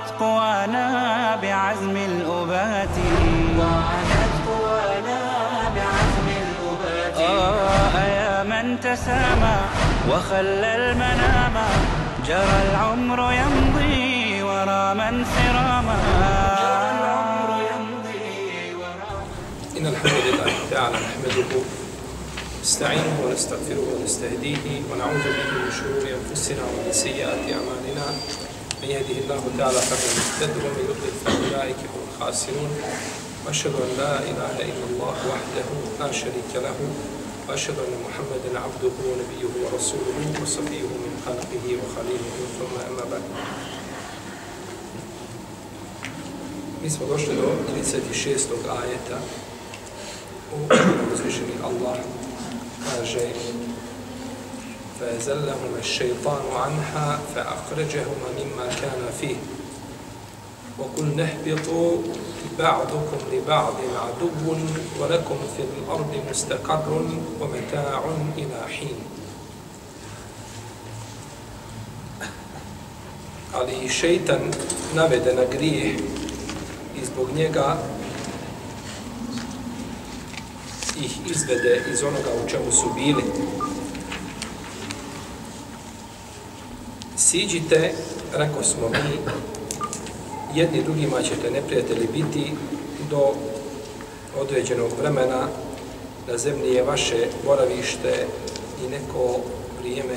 وعادت قوانا بعزم الأبات. وعادت قوانا بعزم الأبات. آه يا من تسامى وخلى المنام. جرى العمر يمضي ورا من سراما. جرى العمر يمضي ورا إن الحمد لله تعالى نحمده نستعينه ونستغفره ونستهديه ونعوذ به من شرور أنفسنا ومن سيئات أعمالنا. من يهده الله تعالى فهو المهتد ومن يضلل فأولئك هم الخاسرون وأشهد أن لا إله إلا الله وحده لا شريك له وأشهد أن محمدا عبده ونبيه ورسوله وصفيه من خلقه وخليله ثم أما بعد Mi smo došli do 36. ajeta u uzvišeni Allah kaže فَزَلَّهُمَ الشَّيْطَانُ عَنْهَا فَأَخْرَجَهُمَ مِمَّا كَانَ فِيهِ وَقُلْ نَهْبِطُوا بَعْضُكُمْ لِبَعْضٍ عَدُوٌّ وَلَكُمْ فِي الْأَرْضِ مُسْتَقَرٌ وَمَتَاعٌ إِلَى حِينٍ Ali šeitan navede na grijeh i zbog njega ih izvede iz onoga u čemu su bili. Siđite, rako smo mi, jedni drugima ćete neprijatelji biti do određenog vremena na zemlji je vaše boravište i neko vrijeme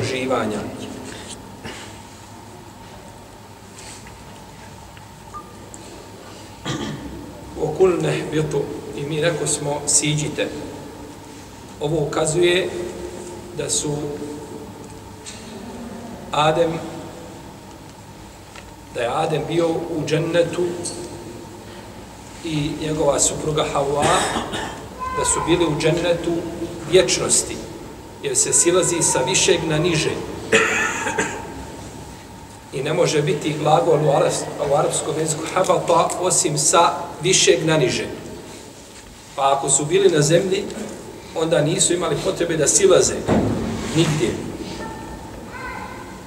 uživanja. Okulne bitu i mi rekao smo siđite. Ovo ukazuje da su Adem da je Adem bio u džennetu i njegova supruga Havva, da su bili u džennetu vječnosti jer se silazi sa višeg na niže i ne može biti glagol u, u arapskom jeziku habata osim sa višeg na niže. Pa ako su bili na zemlji, onda nisu imali potrebe da silaze nigdje.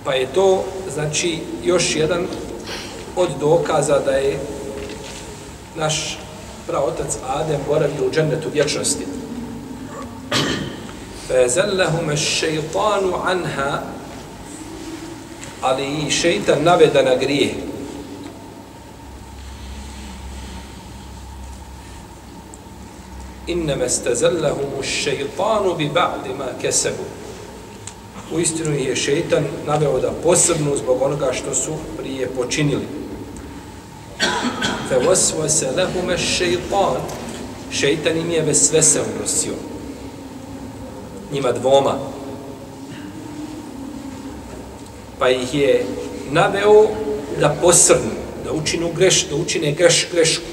Pa je to, znači, još jedan od dokaza da je naš praotac Adem boravio u džennetu vječnosti. فَزَلَّهُمَ الشَّيْطَانُ عَنْهَا Ali i šeitan naveda na grijeh. innama stazallahum ash-shaytanu bi ba'd ma kasabu. U istinu je šejtan naveo da posebno zbog onoga što su prije počinili. Fa waswasa lehume šeitan. Šeitan Šejtan im je vesvese unosio. Njima dvoma. Pa ih je naveo da posrnu, da učinu greš, da učine greš, grešku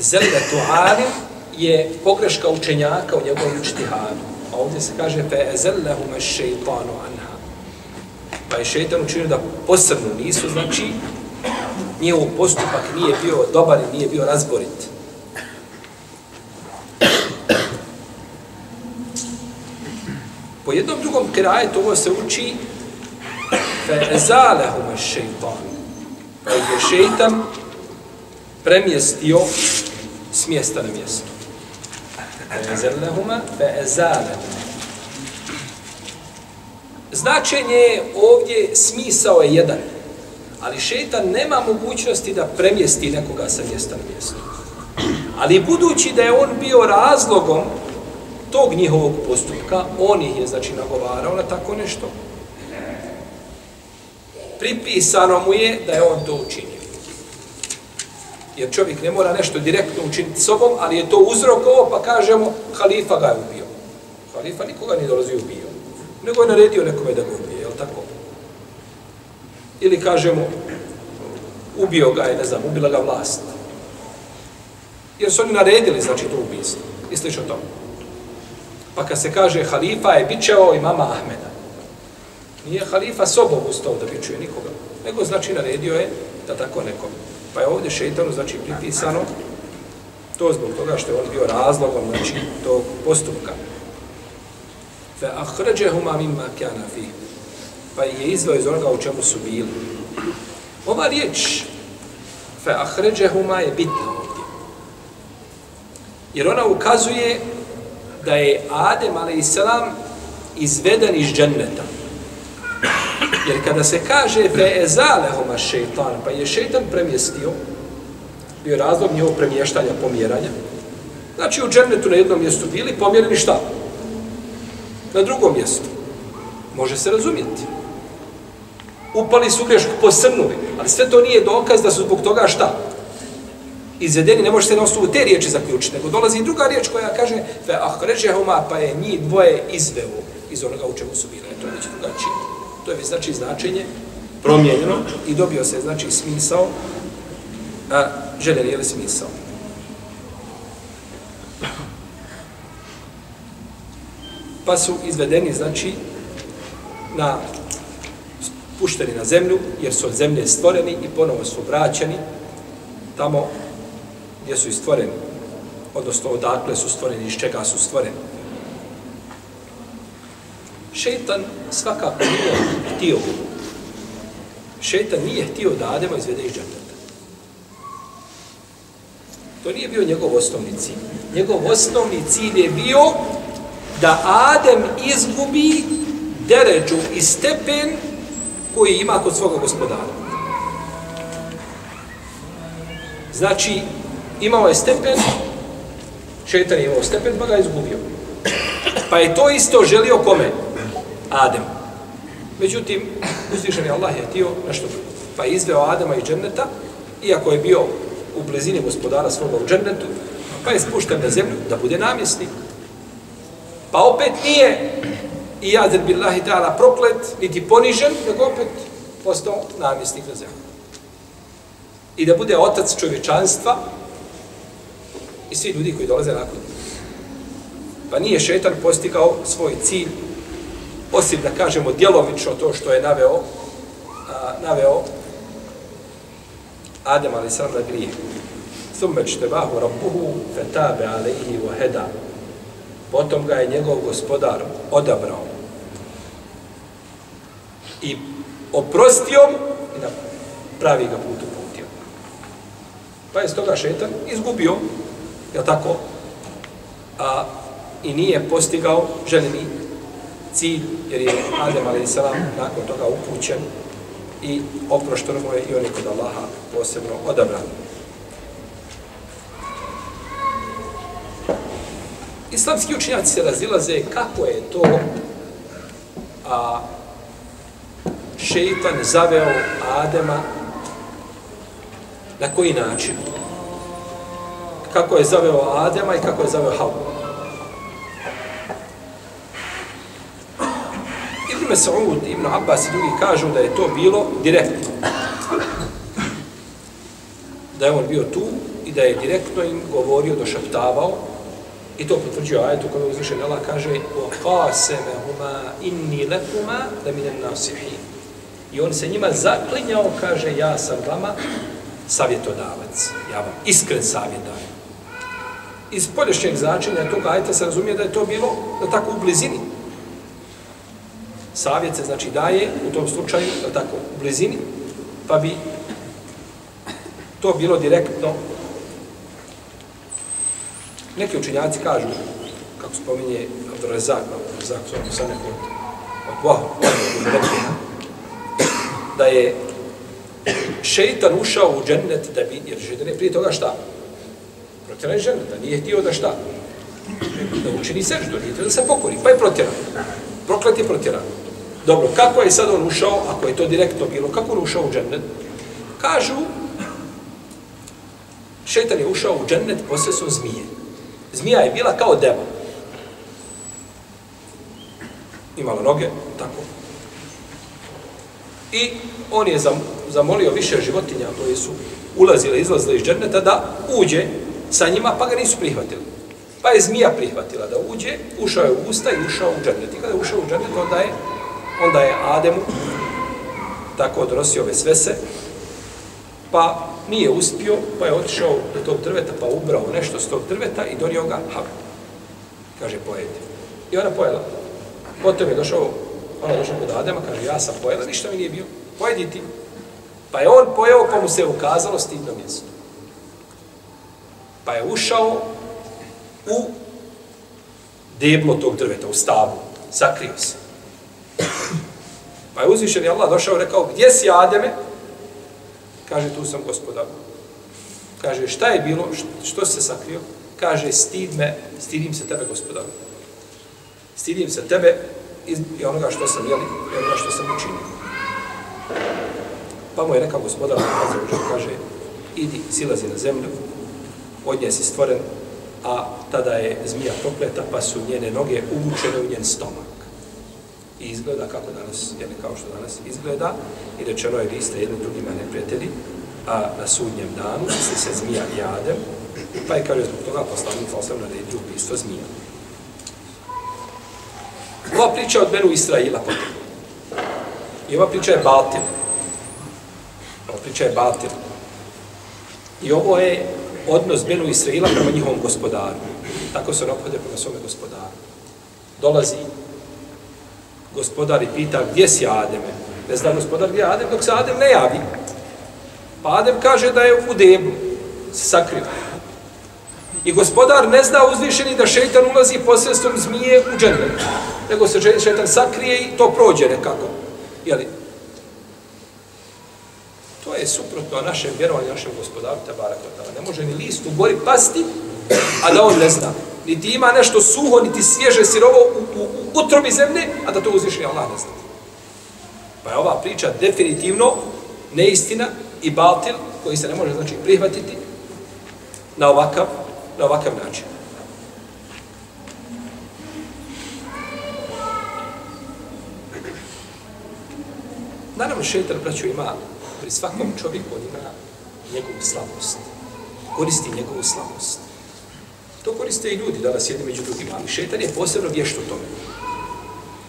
Zelda alim je pogreška učenjaka u njegovom učtihadu. A ovdje se kaže fe ezellehum šeitanu anha. Pa je šeitan učinio da posrnu nisu, znači njihov postupak nije bio dobar i nije bio razborit. Po jednom drugom krajetu ovo se uči fe ezalehum šeitanu. Pa je šeitan premjestio s mjesta na mjesto. Ezellehuma fe ezalehuma. Značenje je ovdje, smisao je jedan. Ali šeitan nema mogućnosti da premjesti nekoga sa mjesta na mjesto. Ali budući da je on bio razlogom tog njihovog postupka, on ih je znači nagovarao na tako nešto. Pripisano mu je da je on to učinio. Jer čovjek ne mora nešto direktno učiniti sobom, ali je to uzrokovo, pa kažemo, halifa ga je ubio. Halifa nikoga nije dolazio ubio, nego je naredio nekome da ga ubije, je li tako? Ili kažemo, ubio ga je, ne znam, ubila ga vlast. Jer su oni naredili, znači, to ubijstvo. I slično to. Pa kad se kaže halifa je bičeo i mama Ahmeda. Nije halifa sobom ustao da bičuje nikoga. Nego znači naredio je da tako nekom. Pa je ovdje šeitanu znači pripisano to zbog toga što je on bio razlogom znači tog postupka. Fe ahređehuma mimma kjana fi. Pa je izveo iz onoga u čemu su bili. Ova riječ fe ahređehuma je bitna ovdje. Jer ona ukazuje da je Adem a.s. izveden iz dženneta. Jer kada se kaže fe ezalehoma šeitan, pa je šeitan premjestio, bio razlog njegovog premještanja, pomjeranja, znači u džennetu na jednom mjestu bili pomjereni šta? Na drugom mjestu. Može se razumjeti. Upali su grešku, posrnuli, ali sve to nije dokaz da su zbog toga šta? Izvedeni, ne može se na osnovu te riječi zaključiti, nego dolazi i druga riječ koja kaže fe ahređehuma, pa je njih dvoje izveo iz onoga u čemu su bile. To je već drugačije. To je znači značenje promijenjeno i dobio se znači smisao, a željeli je li smisao. Pa su izvedeni znači na pušteni na zemlju, jer su od zemlje stvoreni i ponovo su vraćeni tamo gdje su i stvoreni, odnosno odakle su stvoreni, iz čega su stvoreni šeitan svakako nije htio šeitan nije htio da Adema izvede iz džaneta. To nije bio njegov osnovni cilj. Njegov osnovni cilj je bio da Adem izgubi deređu i stepen koji ima kod svoga gospodara. Znači, imao je stepen, šeitan je imao stepen, pa ga je izgubio. Pa je to isto želio kome? Adem. Međutim, uzvišen je Allah je htio nešto drugo. Pa je izveo Adama iz dženneta, iako je bio u blizini gospodara svoga u džennetu, pa je spušten na zemlju da bude namjesnik. Pa opet nije i jazer billahi ta'ala proklet, niti ponižen, nego opet postao namjesnik na zemlju. I da bude otac čovječanstva i svi ljudi koji dolaze nakon. Pa nije šetan postigao svoj cilj osim da kažemo djelomično to što je naveo, a, naveo Adem ali sam na grijeh. Thumme rabbuhu fetabe alaihi wa heda. Potom ga je njegov gospodar odabrao i oprostio i na pravi ga put uputio. Pa je stoga šetan izgubio, je tako, a, i nije postigao željeni cilj, jer je Adem a.s. nakon toga upućen i oprošteno mu je i on je kod Allaha posebno odabran. Islamski učinjaci se razilaze kako je to a, šeitan zaveo Adema na koji način kako je zaveo Adema i kako je zaveo Havu. Mes'ud, Ibn Abbas i drugi kažu da je to bilo direktno. Da je on bio tu i da je direktno im govorio, došaptavao i to potvrđuje ajetu kada uzvišen Allah kaže وَقَاسَمَهُمَا إِنِّي لَكُمَا لَمِنَ النَّاسِحِينَ I on se njima zaklinjao, kaže, ja sam vama savjetodavac. Ja vam iskren savjet dajem. Iz polješnjeg značenja toga ajta se razumije da je to bilo da tako u blizini savjet se znači daje u tom slučaju, tako, u blizini, pa bi to bilo direktno. Neki učinjaci kažu, kako spominje Abdurrezak, Abdurrezak, su ono sa nekom od Vahu, da je šeitan ušao u džennet da bi, jer šeitan je prije toga šta? Protjeran je dženneta, nije htio da šta? Da učini seždu, nije htio da se pokori, pa je protjeran. Proklet je protjeran. Dobro, kako je sad on ušao, ako je to direktno bilo, kako on ušao u džennet? Kažu, šetan je ušao u džennet posredstvom zmije. Zmija je bila kao deva. Imala noge, tako. I on je zamolio više životinja koje su ulazile, izlazile iz džerneta da uđe sa njima, pa ga nisu prihvatili. Pa je zmija prihvatila da uđe, ušao je u usta i ušao u džernet. I kada je ušao u džernet, onda je, onda je Ademu tako odrosio ove svese, pa nije uspio, pa je otišao do tog drveta, pa ubrao nešto s tog drveta i donio ga Hav. Kaže, pojedi. I ona pojela. Potom je došao, ona je došao kod Adema, kaže, ja sam pojela, ništa mi nije bio. Pojedi ti. Pa je on pojeo, pa mu se ukazalo stidno mjesto. Pa je ušao u deblo tog drveta, u stavu. Sakrio se. Pa je uzvišen Allah došao i rekao, gdje si Ademe? Kaže, tu sam gospodar. Kaže, šta je bilo? Što se sakrio? Kaže, stid me, stidim se tebe, gospodaru. Stidim se tebe i onoga što sam jeli, i onoga što sam učinio. Pa mu je rekao gospodar, kaže, idi, silazi na zemlju, od nje si stvoren, a tada je zmija prokleta, pa su njene noge uvučene u njen stomak. I izgleda kako danas, jedne kao što danas izgleda, i rečeno je, vi ste jedni drugima neprijatelji, a na sudnjem danu, misli se zmija i Adem, pa je kaže zbog toga poslanik sa osam naredio ubistvo zmija. Ova priča od Benu Israila potom. I ova priča je Batil. Ova priča je Batil. I ovo je odnos Benu Israila prema njihovom gospodaru. Tako se ono prema svome gospodaru. Dolazi gospodar i pita gdje si Ademe? Ne zna gospodar gdje je Adem, dok se Adem ne javi. Pa Adem kaže da je u debu, se sakrio. I gospodar ne zna uzvišeni da šeitan ulazi posredstvom zmije u džendel. Nego se šeitan sakrije i to prođe nekako. Jeli? To je suprotno našem vjerovanju, našem gospodaru, tabara kotala. Ne može ni list u gori pasti, a da on ne zna. Niti ima nešto suho, niti svježe sirovo u, u, u utrobi zemlje, a da to uzvišeni Allah ne zna. Pa je ova priča definitivno neistina i baltil koji se ne može znači prihvatiti na ovakav, na ovakav način. Naravno, šeitan, braću, ima pri svakom čovjeku, on ima njegovu slabost. Koristi njegovu slabost. To koriste i ljudi danas jedni među drugima, ali šetan je posebno vješt u tome.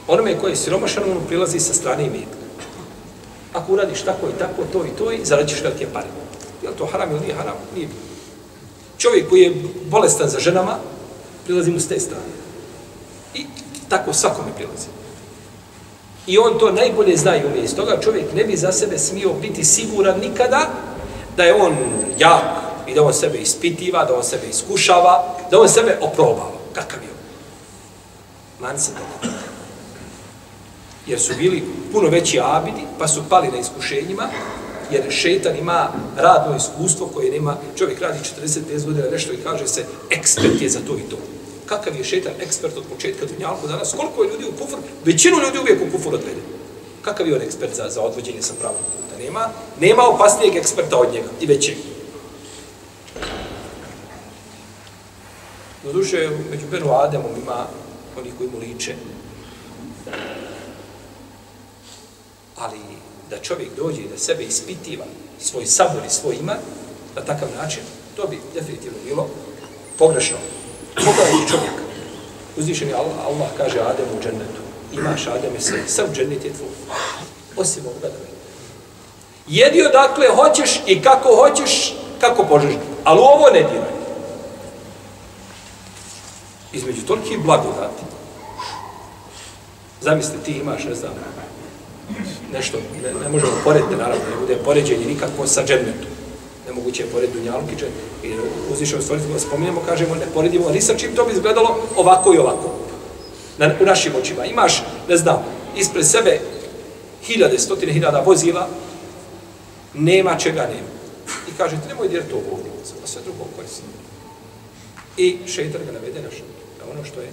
Onome koji je siromašan, ono prilazi sa strane i metka. Ako uradiš tako i tako, to i to, i zarađiš velike pare. Je to haram ili nije haram? Nije. Čovjek koji je bolestan za ženama, prilazi mu s te strane. I tako svakome prilazi. I on to najbolje zna i umije. toga čovjek ne bi za sebe smio biti siguran nikada da je on jak i da on sebe ispitiva, da on sebe iskušava, da on sebe oprobava. Kakav je on? Man se to Jer su bili puno veći abidi, pa su pali na iskušenjima, jer šeitan ima radno iskustvo koje nema, čovjek radi 45 godina nešto i kaže se, ekspert je za to i to kakav je šetan ekspert od početka dunjalku danas, koliko je ljudi u kufur, većinu ljudi uvijek u kufur odvede. Kakav je on ekspert za, za odvođenje sa pravom puta? Nema, nema opasnijeg eksperta od njega i većeg. Doduše, među Benu Ademom ima oni koji mu liče. Ali da čovjek dođe i da sebe ispitiva svoj sabor i svoj ima, na takav način, to bi definitivno bilo pogrešno. Pogledajte čovjeka. Uzvišen je Allah, Allah kaže Ademu u džennetu. Imaš Ademe sve, sam džennet je tvoj. Osim ovoga da dakle. Jedi odakle hoćeš i kako hoćeš, kako požeš. Ali ovo ne diraj. Između toliki blagodati. Zamisli, ti imaš, ne znam, nešto, ne, ne možemo porediti, naravno, ne bude poređenje nikako sa džennetom nemoguće je porediti Dunjaluk i četiri. I uzvišao stvoriti, ga spominjamo, kažemo, ne poredimo, ni sa čim to bi izgledalo ovako i ovako. Na, u našim očima. Imaš, ne znam, ispred sebe hiljade, stotine hiljada vozila, nema čega nema. I kaže, ti nemoj djerati to ovdje, a sve drugo koristi. I šeitar ga navede na, na ono što je.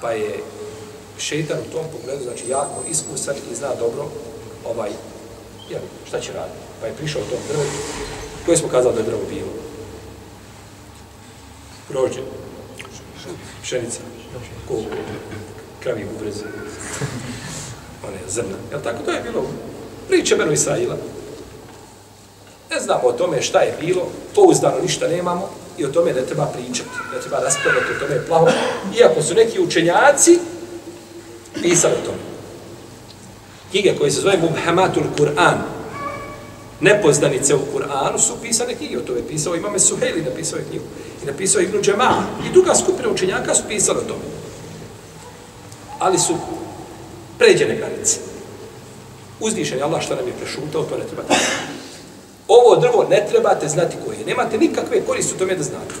Pa je šeitar u tom pogledu, znači jako iskusan i zna dobro ovaj, jel, šta će raditi. Pa je prišao tom drvetu, koje smo kazali da je drvo bilo? Grožđe. Pšenica. Koliko? Kravi bubrez. one zrna. Jel tako? To je bilo u priče Benu Israila. Ne znamo o tome šta je bilo, pouzdano ništa nemamo i o tome ne treba pričati, ne treba raspravljati o tome plaho. Iako su neki učenjaci pisali o tome. Knjige koje se zove Mubhamatul Kur'an, nepoznanice u Kur'anu su pisane knjige, o tome je pisao Imame Suhejli, napisao je knjigu. I napisao Ibnu Džema. I druga skupina učenjaka su pisali o tome. Ali su pređene granice. Uzdišen je Allah što nam je prešutao, to ne trebate. Ovo drvo ne trebate znati koje je. Nemate nikakve koristi u tome da znate.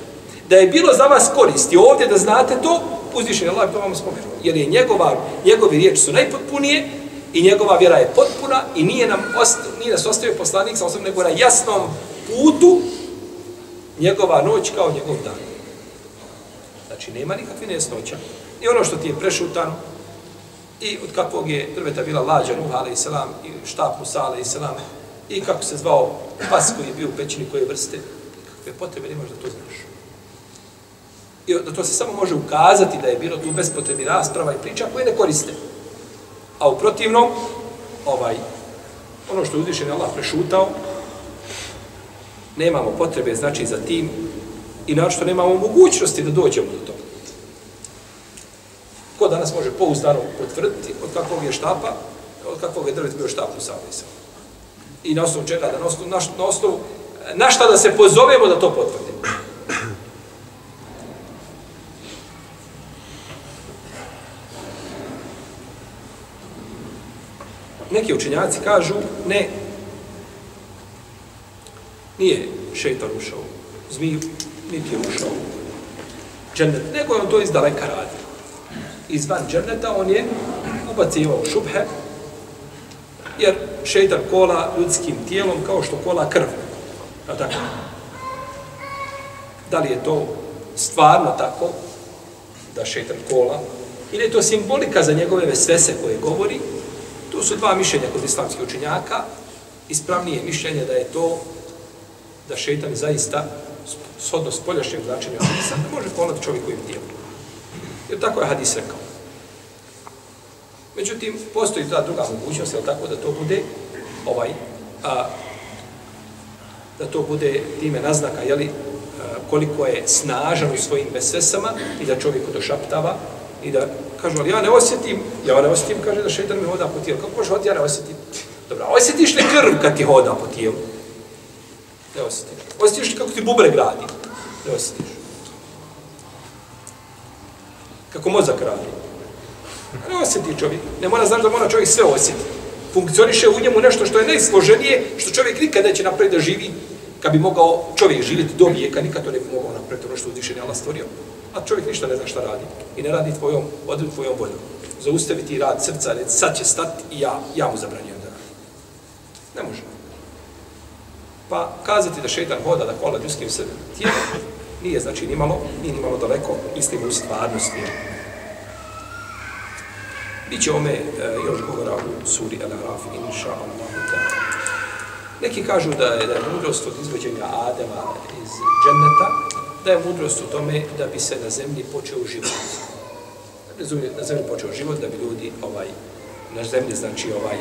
Da je bilo za vas koristi ovdje da znate to, uzvišen je Allah to vam spomenuo. Jer je njegova, njegovi riječi su najpotpunije i njegova vjera je potpuna i nije, nam osta, nije nas ostavio poslanik sa osobom nego na jasnom putu njegova noć kao njegov dan. Znači, nema nikakve nejasnoća. I ono što ti je prešutano, i od kakvog je drveta bila lađa Nuh a.s. i štap Musa a.s i kako se zvao pas koji je bio u pećini koje vrste, kakve potrebe nemaš da to znaš. I da to se samo može ukazati da je bilo tu bespotrebni rasprava i priča koje ne koriste. A u protivnom, ovaj, ono što je uzvišen Allah prešutao, nemamo potrebe, znači, za tim i našto nemamo mogućnosti da dođemo do toga. Ko danas može pouzdano potvrditi od kakvog je štapa, od kakvog je drvet bio štap u Savisa. I na osnovu čega, da na osnovu, na, na osnovu, na šta da se pozovemo da to potvrdimo. Neki učenjaci kažu, ne, nije šeitan ušao, zmiju, niti je ušao. Džennet, nego je on to iz daleka radio. Izvan džerneta, on je ubacivao šubhe, jer šeitan kola ljudskim tijelom kao što kola krv. A tako? Da li je to stvarno tako, da šeitan kola, ili je to simbolika za njegove vesvese koje govori, tu su dva mišljenja kod islamskih učenjaka, ispravnije mišljenje da je to da šeitan zaista shodno spoljašnjem značenju hadisa, da može kolati čovjekovim tijelom. Jer tako je hadis rekao. Međutim, postoji ta druga mogućnost, je tako, da to bude ovaj, a, da to bude time naznaka, jeli, li, koliko je snažan u svojim vesesama i da čovjek došaptava i da kažu, ali ja ne osjetim, ja ne osjetim, kaže da šeitan mi hoda po tijelu. Kako može hoditi, ja ne osjetim? Dobro, osjetiš li krv kad ti hoda po tijelu? Ne osjetiš. Osjetiš li kako ti bubre gradi? Ne osjetiš. Kako mozak radi? Ne osjeti čovjek. Ne mora znaš da mora čovjek sve osjeti. Funkcioniše u njemu nešto što je najsloženije, što čovjek nikad neće napraviti da živi, kad bi mogao čovjek živjeti do vijeka, nikad to ne bi mogao napraviti ono što uzvišen je Allah stvorio. A čovjek ništa ne zna šta radi. I ne radi tvojom, odred tvojom voljom. Zaustaviti rad srca, reći sad će stati i ja, ja mu zabranjujem da radi. Ne može. Pa kazati da šetan hoda da kola ljudskim tijelom, nije znači ni malo, nije ni malo daleko, istinu u stvarnosti. Biće ome e, još govora u suri Al-Araf, inša Allah. Neki kažu da je, da je mudrost od izvođenja Adema iz dženneta, da je mudrost u tome da bi se na zemlji počeo život. Na zemlji počeo život, da bi ljudi ovaj, na zemlji znači ovaj,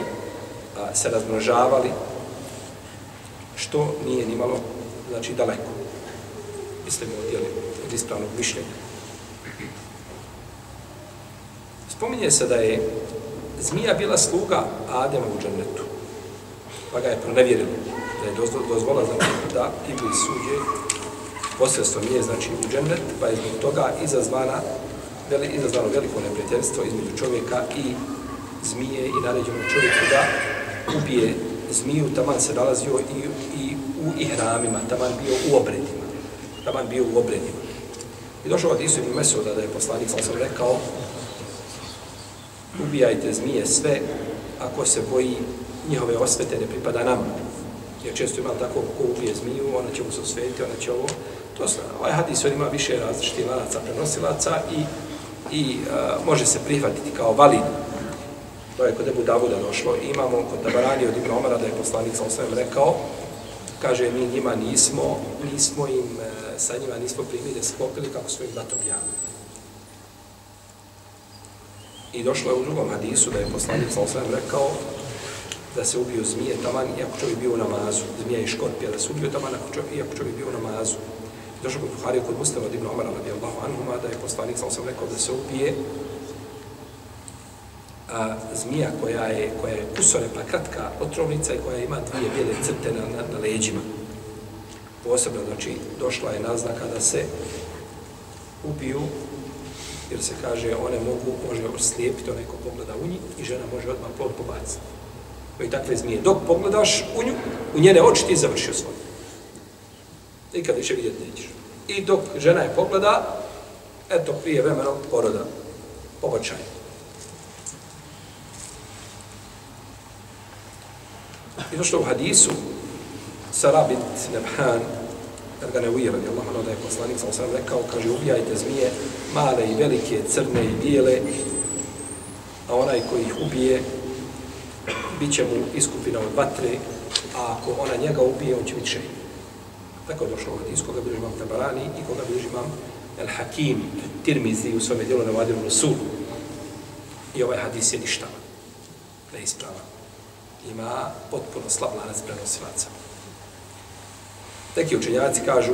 a, se razmnožavali, što nije nimalo, znači daleko. Mislimo odjeli od ispravnog mišljenja. Spominje se da je zmija bila sluga Adema u džennetu. Pa ga je pronevjerilo da je dozvola za da Iblis suđe posredstvo nije znači u džennet, pa je zbog toga izazvana veli, izazvano veliko neprijateljstvo između čovjeka i zmije i naređeno čovjeku da ubije zmiju, taman se nalazio i, i u ihramima, taman bio u obredima. Taman bio u obredima. I došao od Isu i Mesuda da je poslanik, sam sam rekao, ubijajte zmije sve ako se boji njihove osvete ne pripada nama. Jer često ima tako ko ubije zmiju, ona će mu se osvetiti, ona će ovo. To se, ovaj hadis on ima više različitih lanaca prenosilaca i, i a, može se prihvatiti kao valid. To je kod Ebu Davuda došlo. I imamo kod Tabarani od Ibn Omara da je poslanik sa osvijem rekao, kaže mi njima nismo, nismo im, e, sa njima nismo primili, sklopili kako smo im dato javili. I došlo je u drugom hadisu da je poslanik sa osvijem rekao da se ubio zmije taman iako čovjek bio u namazu. Zmija i škorpija da se ubio taman iako čovjek, iako čovjek bio u namazu. Došlo kod Buhari kod Mustafa od Ibn Omara radijallahu anhuma da je poslanik sa osvijem rekao da se ubije a, zmija koja je, koja je kusore pa kratka otrovnica i koja ima dvije bijele crte na, na, na leđima. Posebno, znači, došla je naznaka da se ubiju jer se kaže one mogu, može oslijepiti onaj ko pogleda u njih i žena može odmah plod pobaciti. I takve zmije. Dok pogledaš u nju, u njene oči ti završio svoj. Nikad više vidjeti nećeš. I dok žena je pogleda, eto, prije vremena poroda, pobačaj. I došlo u hadisu, Sarabit Nebhan, kad ga ne ujira, je Allah da je poslanik sa osam rekao, kaže, ubijajte zmije, male i velike, crne i bijele, a onaj koji ih ubije, bit će mu iskupina od vatre, a ako ona njega ubije, on će biti šeji. Tako je došlo u hadisu, koga bilježi imam Tabarani i koga bilježi imam El Hakim, Tirmizi u svome dijelu na Rasul. I ovaj hadis je ništa, neispravan. Ima potpuno slab lanac prenosilaca. Neki učenjaci kažu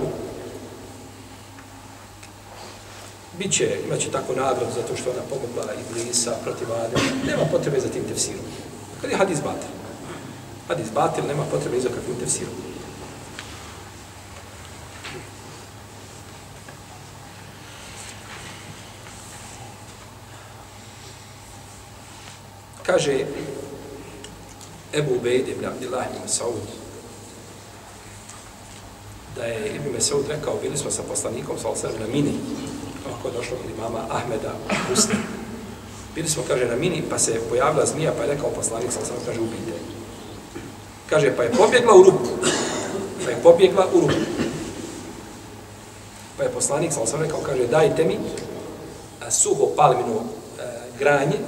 bit će, imat će tako nagradu zato što ona pomogla i blisa protiv Adem. Nema potrebe za tim tefsirom. Kad je hadis batil. Hadis batil, nema potrebe za kakvim tefsirom. Kaže Ebu Ubejd ibn Abdillah ibn Saud da je Ibn Mesaud rekao, bili smo sa poslanikom sa osam na mini, kako je došlo kod imama Ahmeda Husna. Bili smo, kaže, na mini, pa se pojavila zmija, pa je rekao poslanik sa osam, kaže, ubijte. Kaže, pa je pobjegla u rupu. Pa je pobjegla u rupu. Pa je poslanik sa osam rekao, kaže, dajte mi suho palmino e, granje,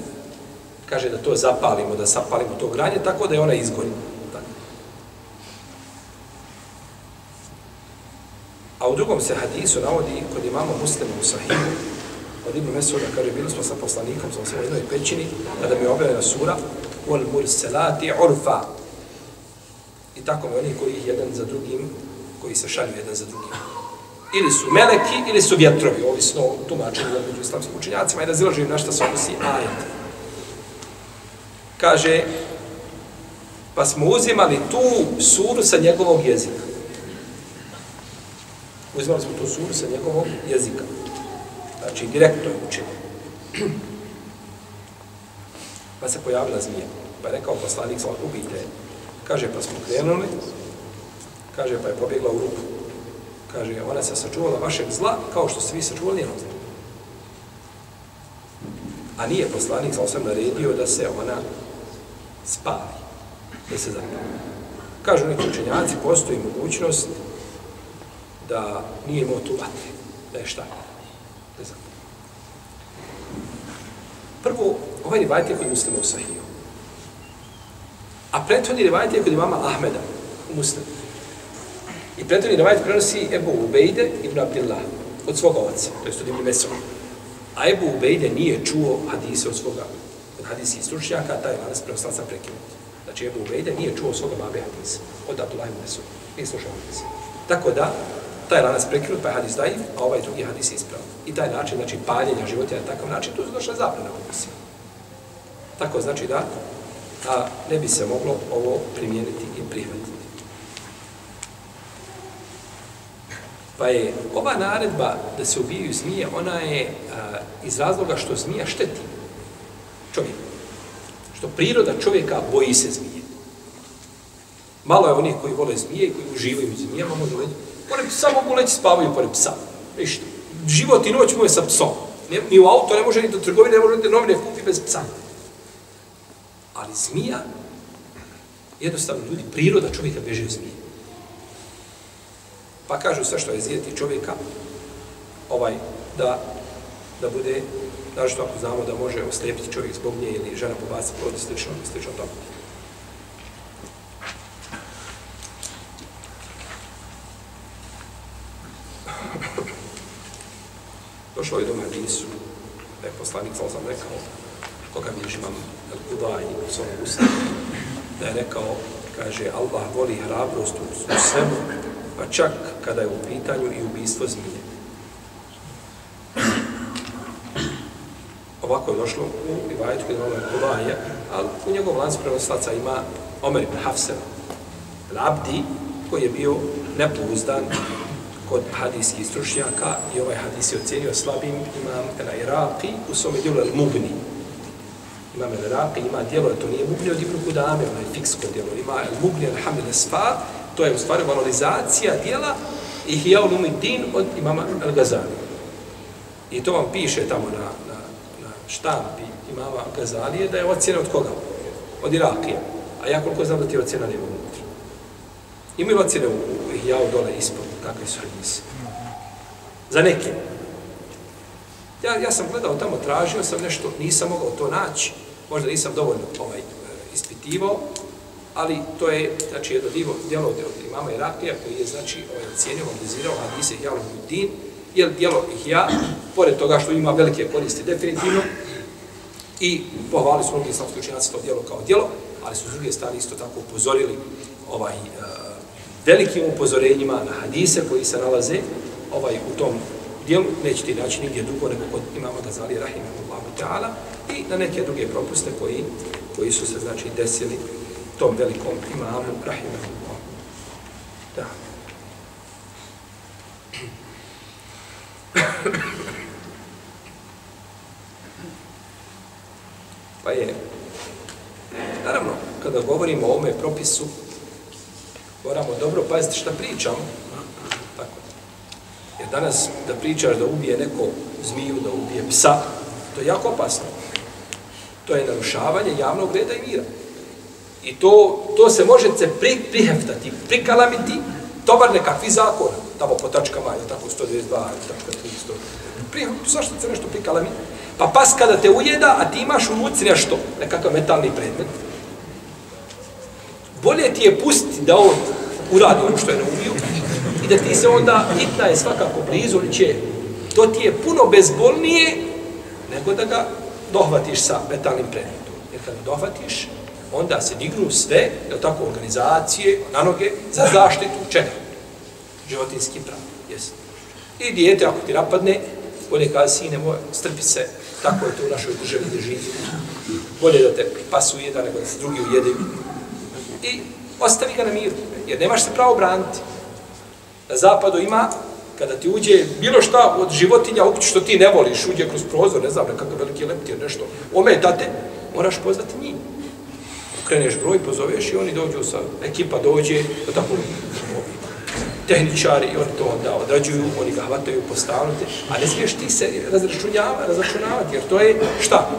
kaže da to zapalimo, da sapalimo to granje, tako da je ona izgori. A u drugom se hadisu navodi kod imama muslima u sahihu, od Ibn Mesuda kaže, bili smo sa poslanikom, sam se u jednoj pećini, kada mi je objavljena sura, wal murselati urfa. I tako mi oni koji jedan za drugim, koji se šalju jedan za drugim. Ili su meleki, ili su vjetrovi, ovisno o tumačenju među islamskim učenjacima, i da zilažuju na šta se odnosi ajet. Kaže, pa smo uzimali tu suru sa njegovog jezika. Uzmali smo tu suru sa njegovog jezika. Znači, direktno je učeno. Pa se pojavila zmija. Pa je rekao poslanik, sa ubijte. Kaže, pa smo krenuli. Kaže, pa je pobjegla u rupu. Kaže, ona se sačuvala vašeg zla, kao što ste vi sačuvali njenog zla. A nije poslanik, svala, sam naredio da se ona spavi. Da se zapali. Kažu neki učenjaci, postoji mogućnost da nije imao tu vatre. Da je šta? Ne znam. Prvo, ovaj rivajt je kod muslima u sahiju. A prethodni rivajt je kod imama Ahmeda u muslimu. I prethodni rivajt prenosi Ebu Ubejde ibn Abdillah od svoga oca, to je studim Mesoma. A Ebu Ubejde nije čuo hadise od svoga od hadisi stručnjaka, taj preostala prenoslaca prekinut. Znači Ebu Ubejde nije čuo svoga babe hadise od Abdullah ibn Mesoma. Nije slušao hadise. Tako da, taj lanac prekinut, pa je hadis dajiv, a ovaj drugi hadis je ispravan. I taj način, znači, paljenja životinja na takav način, tu su došle zabrane odnosima. Tako znači da a ne bi se moglo ovo primijeniti i prihvatiti. Pa je ova naredba da se ubijaju zmije, ona je a, iz razloga što zmija šteti čovjek. Što priroda čovjeka boji se zmije. Malo je onih koji vole zmije i koji uživaju zmijama, možda leći Pored psa mogu leći spavaju pored psa. Ništa. Život i noć mu je sa psom. Ni u auto ne može ni do trgovine, ne može ni novine kupi bez psa. Ali zmija, jednostavno ljudi, priroda čovjeka beže od zmije. Pa kažu sve što je zijeti čovjeka, ovaj, da, da bude, znači ako znamo da može oslijepiti čovjek zbog nje ili žena pobaciti plod i slično, slično tome. Došlo je do Hadisu, da je poslanik, sam sam rekao, koga bilježi imam Al-Udaj u svom ustavu, da je rekao, kaže, Allah voli hrabrost u svemu, pa čak kada je u pitanju i ubistvo zmije. Ovako je došlo u Rivajetu kod imamo al ali u njegov lanc prenoslaca ima Omer ibn Hafsena, Abdi, koji je bio nepouzdan kod hadijskih stručnjaka i ovaj hadis je ocjenio slabim imam Al-Iraqi u svome dijelu Al-Mubni. Imam Al-Iraqi ima dijelo, to nije Mubni od Ibn Kudame, onaj fiksko dijelo, ima Al-Mubni Al-Hamid Al-Sfar, to je u stvari valorizacija dijela i Hijaul Lumidin od imama Al-Gazali. I to vam piše tamo na, na, na štampi imama Al-Gazalije da je ocjena od koga? Od Irakija. A ja koliko znam da ti ocjena nema unutra. Imaju ocjene u, u Hijaul dole ispod kakve su hadisi. Za neke. Ja, ja sam gledao tamo, tražio sam nešto, nisam mogao to naći. Možda nisam dovoljno ovaj, ispitivao, ali to je, znači, jedno divo, djelo od imama Irakija, koji je, znači, ovaj, cijenio, analizirao hadise Hijaul Din, jer djelo ih ja, pored toga što ima velike koristi definitivno, i pohvali su mnogi islamski učenjaci to djelo kao djelo, ali su s druge strane isto tako upozorili ovaj, uh, velikim upozorenjima na hadise koji se nalaze ovaj u tom dijelu, neće ti naći nigdje dugo nego kod imama Gazali Rahimahullahu ta'ala i na neke druge propuste koji, koji su se znači desili tom velikom imamu Rahimahullahu. Da. Pa je, naravno, kada govorimo o ovome propisu, moramo dobro paziti šta pričamo. Tako. Jer danas da pričaš da ubije neko zmiju, da ubije psa, to je jako opasno. To je narušavanje javnog reda i mira. I to, to se može se pri, priheftati, prikalamiti, tovar nekakvi zakon, tamo po tačkama, je tako 122, je tako 300. Prije, zašto se nešto prikalamiti? Pa pas kada te ujeda, a ti imaš u ruci nešto, nekakav metalni predmet, ti je pustiti da on uradi ono što je naumio i da ti se onda hitna je svakako blizu on će. To ti je puno bezbolnije nego da ga dohvatiš sa metalnim predmetom. Jer kad dohvatiš, onda se dignu sve, je tako, organizacije na noge za zaštitu čega? Životinski prav. Yes. I dijete, ako ti napadne, bolje kada sine moj, strpi se, tako je to u našoj državi gdje živi. Bolje da te pasu jedan, nego da se drugi ujedaju i ostavi ga na miru, jer nemaš se pravo braniti. Na zapadu ima, kada ti uđe bilo šta od životinja, ukući što ti ne voliš, uđe kroz prozor, ne znam, nekakav veliki leptir, nešto, ometate, moraš pozvati njih. Ukreneš broj, pozoveš i oni dođu sa, ekipa dođe, da tako, tehničari i oni to onda odrađuju, oni ga hvataju, postavljate, a ne smiješ ti se razračunavati, jer to je šta?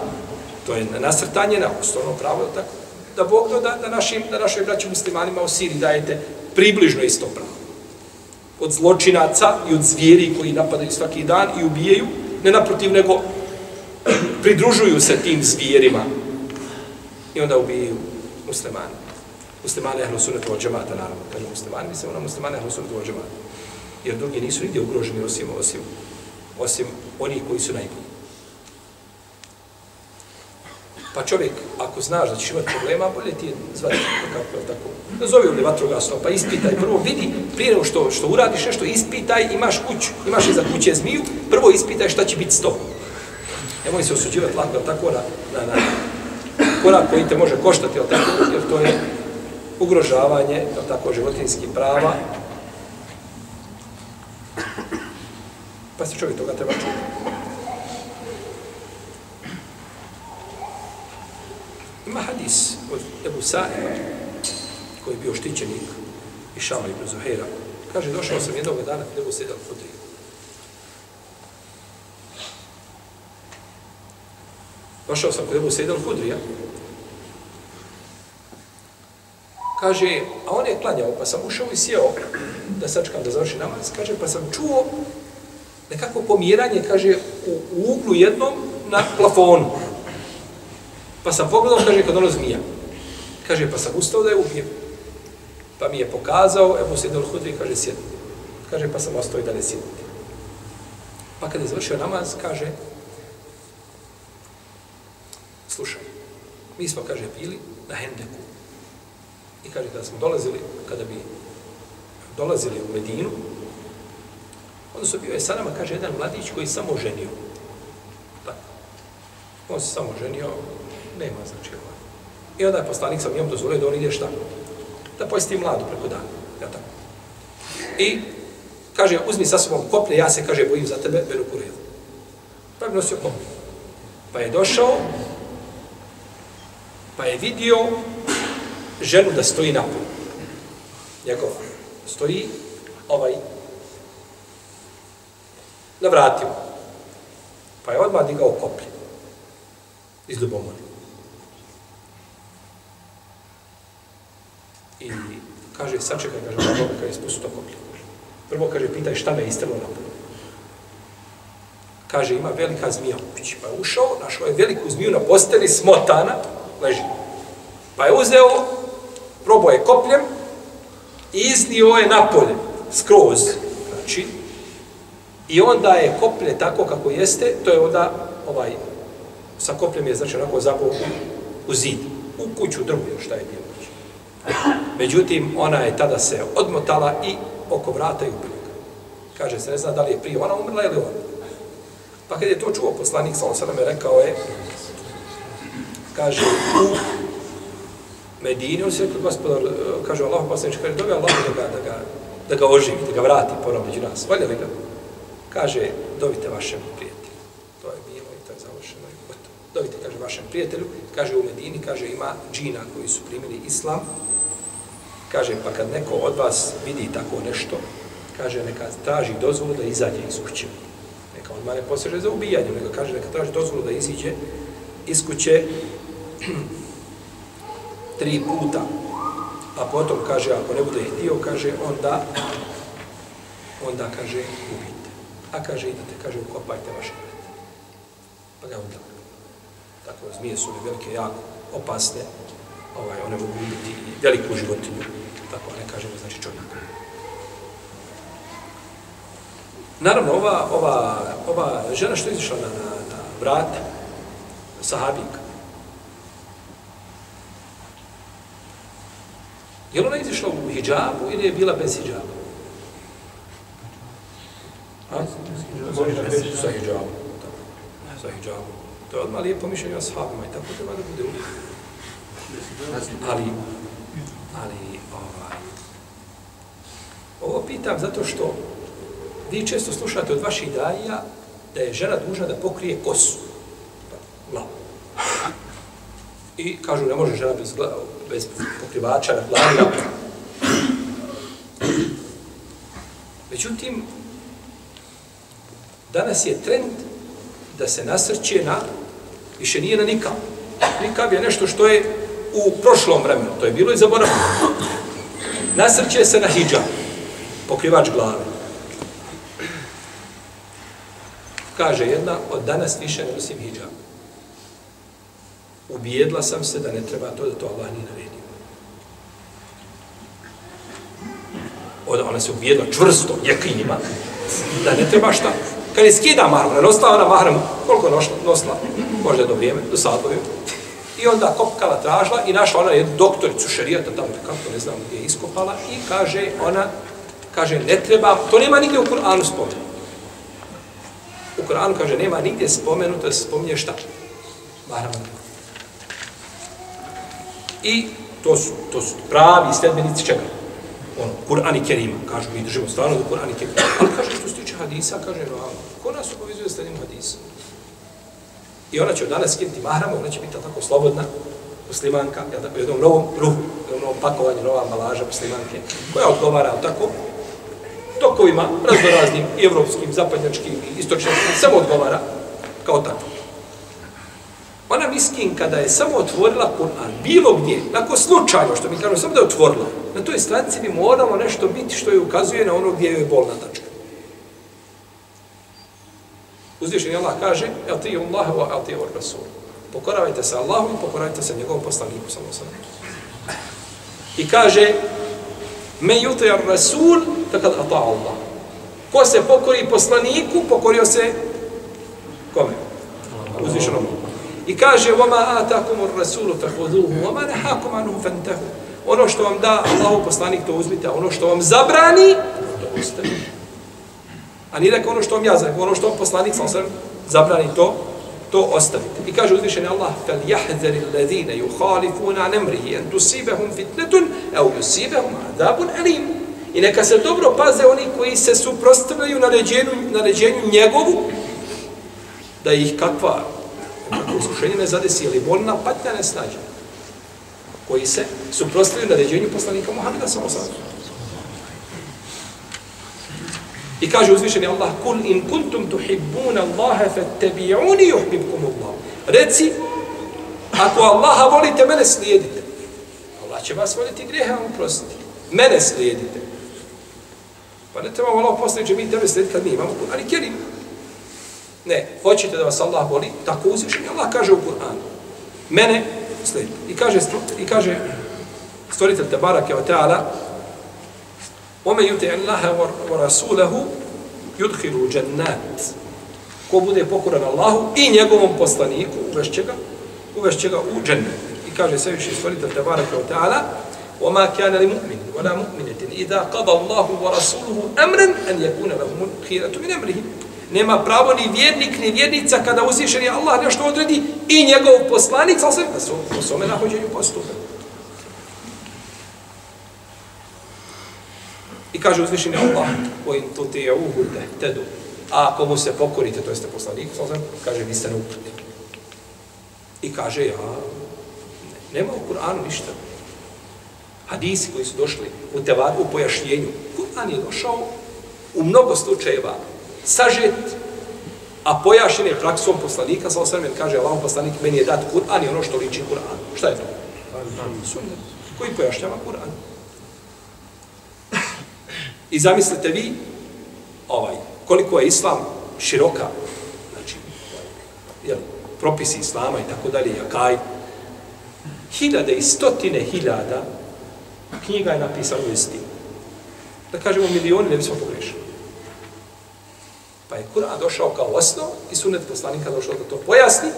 To je nasrtanje na osnovno pravo, tako, da Bog da, da, našim, da našoj braći muslimanima u Siriji dajete približno isto pravo. Od zločinaca i od zvijeri koji napadaju svaki dan i ubijaju, ne naprotiv, nego pridružuju se tim zvijerima i onda ubijaju muslimani. Muslimani ehlu sunetu od džemata, naravno, kažu muslimani, mislim ono muslimani ehlu sunetu od džemata. Jer drugi nisu nigdje ugroženi osim, osim, osim onih koji su najbolji. Pa čovjek, ako znaš da ćeš imati problema, bolje ti je zvati kako je tako. Nazovi ovdje vatrogasno, pa ispitaj. Prvo vidi, prije nego što, što uradiš nešto, ispitaj, imaš kuću, imaš iza kuće zmiju, prvo ispitaj šta će biti s tobom. Nemoj se osuđivati lako, tako na, na, na korak koji te može koštati, jel tako, jer to je ugrožavanje, jel tako, životinskih prava. Pa se čovjek toga treba čuvati. Ima hadis od Ebu Sa'ima, koji je bio štićenik i Šama i Zuhaira. Kaže, došao sam jednog dana kada Ebu Sedal Hudri. Došao sam kod Ebu Sedal Hudrija. Kaže, a on je klanjao, pa sam ušao i sjeo da sačkam da završi namaz. Kaže, pa sam čuo nekako pomjeranje, kaže, u, u uglu jednom na plafonu. Pa sam pogledao, kaže, kad ono zmija. Kaže, pa sam ustao da je ubijem. Pa mi je pokazao, evo se idol hudri, kaže, sjedni. Kaže, pa sam ostao i da ne sjedi. Pa kad je završio namaz, kaže, Slušaj, mi smo, kaže, bili na Hendeku. I kaže, kada smo dolazili, kada bi dolazili u Medinu, onda su bio je sa nama, kaže, jedan mladić koji samo ženio. Tako. On se samo ženio, nema znači ovaj. I onda je poslanik sam njom dozvolio da on ide šta? Da posti mladu preko dana. Ja tako. I kaže, uzmi sa sobom koplje, ja se, kaže, bojim za tebe, Benu Kurelu. Pa je nosio koplje. Pa je došao, pa je vidio ženu da stoji na polu. Njegova. Stoji ovaj na vratima. Pa je odmah digao koplje iz ljubomora. I kaže, sačekaj, kaže, na Boga, kaže, spustu to koplje. Prvo, kaže, pitaj šta me istrlo na polu. Kaže, ima velika zmija u kući. Pa je ušao, našao je veliku zmiju na posteli, smotana, leži. Pa je uzeo, probao je kopljem i iznio je napolje, skroz. Znači, i onda je koplje tako kako jeste, to je onda, ovaj, sa kopljem je, znači, onako zapao u, u zid, u kuću drvu, šta je bilo. Međutim, ona je tada se odmotala i oko vrata i ubila Kaže se, ne zna da li je prije ona umrla ili on. Pa kad je to čuo poslanik, sa osadom je rekao je, kaže, u Medini, on se rekao, gospodar, kaže Allah, poslanič, kaže, dobi Allah da ga, da ga, da ga oživi, da ga vrati ponovno među nas. Volje li ga? Kaže, dovite vašem prijatelju. To je bilo i to je završeno i gotovo. Dovite, kaže, vašem prijatelju. Kaže, u Medini, kaže, ima džina koji su primili islam. Kaže, pa kad neko od vas vidi tako nešto, kaže, neka traži dozvolu da izađe iz kuće. Neka on ne poseže za ubijanje, nego kaže, neka traži dozvolu da iziđe iz kuće tri puta. A potom kaže, ako ne bude htio, kaže, onda, onda kaže, ubijte. A kaže, idete, kaže, ukopajte vaše vrete. Pa ga onda. Tako, zmije su velike, jako opasne, ovaj, one mogu ubiti veliku životinju. Tako, ne kažemo, znači čovjek. Naravno, ova, ova, ova žena što je izišla na, na, na vrat, sahabinka, Je li ona izišla u hijabu ili je bila bez hijaba? A? Sa hijabom. Sa hijabom. To je odmah lijepo mišljenje o sahabima i tako treba da bude uvijek. Ali, ali, ovaj, ovo pitam zato što vi često slušate od vaših dajija da je žena dužna da pokrije kosu. Glavu. I kažu, ne može žena bez, bez pokrivača na glavi. Međutim, danas je trend da se nasrće na, više nije na nikam. Nikam je nešto što je u prošlom vremenu, to je bilo i zaboravljeno. Nasrće se na hijab, pokrivač glave. Kaže jedna, od danas više ne nosim hijab ubijedla sam se da ne treba to da to Allah nije naredio. Od, ona se ubijedla čvrsto, jekinima, da ne treba šta. Kad je skida mahram, ne nosila ona mahram, koliko nosila, nosila, možda je do vrijeme, do sadove. I onda kopkala tražila i našla ona jednu doktoricu šerijata, tamo kako ne znam gdje je iskopala, i kaže ona, kaže, ne treba, to nema nigdje u Kur'anu spomenuto. U Kur'anu kaže, nema nigdje spomenuto da se spominje šta? Mahram I to su, to su pravi sledbenici čega? Ono, Kur'an i Kerima. Kažu, mi držimo stvarno do Kur'an i Kerima. Ali kaže, što se tiče hadisa, kaže, no, ko nas upovizuje da sledimo hadisa? I ona će od danas skinuti mahramu, ona će biti tako slobodna muslimanka, jel tako, jednom novom ruhu, jednom novom pakovanju, nova ambalaža muslimanke, koja odgovara tako, tokovima, raznoraznim, i evropskim, zapadnjačkim, i istočnim, samo odgovara kao tako. Ona miskin kada je samo otvorila Kur'an, bilo gdje, nakon slučajno, što mi kažemo, samo da je otvorila, na toj stranici bi moralo nešto biti što je ukazuje na ono gdje je bolna tačka. Uzvišen Allah kaže, el ti Allah wa el ti Rasul. Pokoravajte se Allahu i pokoravajte se njegovom poslaniku, samo sam. I kaže, me yuti ar Rasul, takad ata Allah. Ko se pokori poslaniku, pokorio se kome? Uzvišenom I kaže, وَمَا آتَاكُمُ الرَّسُولُ فَهُذُوهُ وَمَا نَحَاكُمْ عَنْهُ فَانْتَهُ Ono što vam da Allahu poslanik, to uzmite, a ono što vam zabrani, to ostavite. A nije rekao ono što vam ja zrekao, ono što vam poslanik sa osrem zabrani to, to ostavite. I kaže uzvišeni Allah, fel jahzeri ledine juhalifuna nemrihi en tusibehum fitnetun, eu yusibehum adabun elim. I neka se dobro paze oni koji se suprostavljaju na ređenju, na ređenju njegovu, da ih kakva uslušenja ne zadesi, ili bolna patnja ne snađa, koji se suprostavljaju na ređenju poslanika Muhammeda sa osrem. I kaže uzvišeni Allah, kul in kuntum tuhibbuna Allahe fattabi'uni yuhibbukum Allah. Reci, ako Allaha volite, mene slijedite. Allah će vas voliti grehe, on uprostiti. Mene slijedite. Pa ne trebamo Allah posljediti, mi tebe slijediti kad mi imamo Kur'an i Kerim. Ne, hoćete da vas Allah voli, tako uzvišeni Allah kaže u Kur'anu. Mene slijedite. I kaže, i kaže stvoritelj Tabarake Teala, ta'ala, Ome yute Allaha wa rasulahu yudkhilu jannat. Ko bude pokoran Allahu i njegovom poslaniku, uvešće ga, uvešće ga u džennet. I kaže sve više stvoritelj Tabaraka wa ta'ala, وما كان لمؤمن ولا مؤمنة إذا قضى الله ورسوله أمرا أن يكون لهم الخيرة من أمرهم nema pravo ni vjernik, ni vjernica kada uzvišeni Allah nešto odredi i njegov poslanik, sa sve, da su po svome nahođenju postupe. I kaže uzvišeni Allah, in tu ti je uhude, tedu. A ako mu se pokorite, to jeste poslanik, sve, kaže, vi ste neuprti. I kaže, ja, ne, nema u Kur'anu ništa hadisi koji su došli u tevaru, u pojašnjenju. Kur'an je došao u mnogo slučajeva sažet, a pojašnjen je praksom poslanika, sa osvrame kaže, Allah poslanik, meni je dat Kur'an i ono što liči Kur'an. Šta je to? Sunnet. Koji pojašnjava Kur'an? I zamislite vi, ovaj, koliko je Islam široka, znači, jel, propisi Islama i tako dalje, jakaj, hiljade i stotine hiljada knjiga je napisano u istinu. Da kažemo milioni, ne bismo pogrešili. Pa je Kur'an došao kao osnov i sunet poslanika došao da to pojasni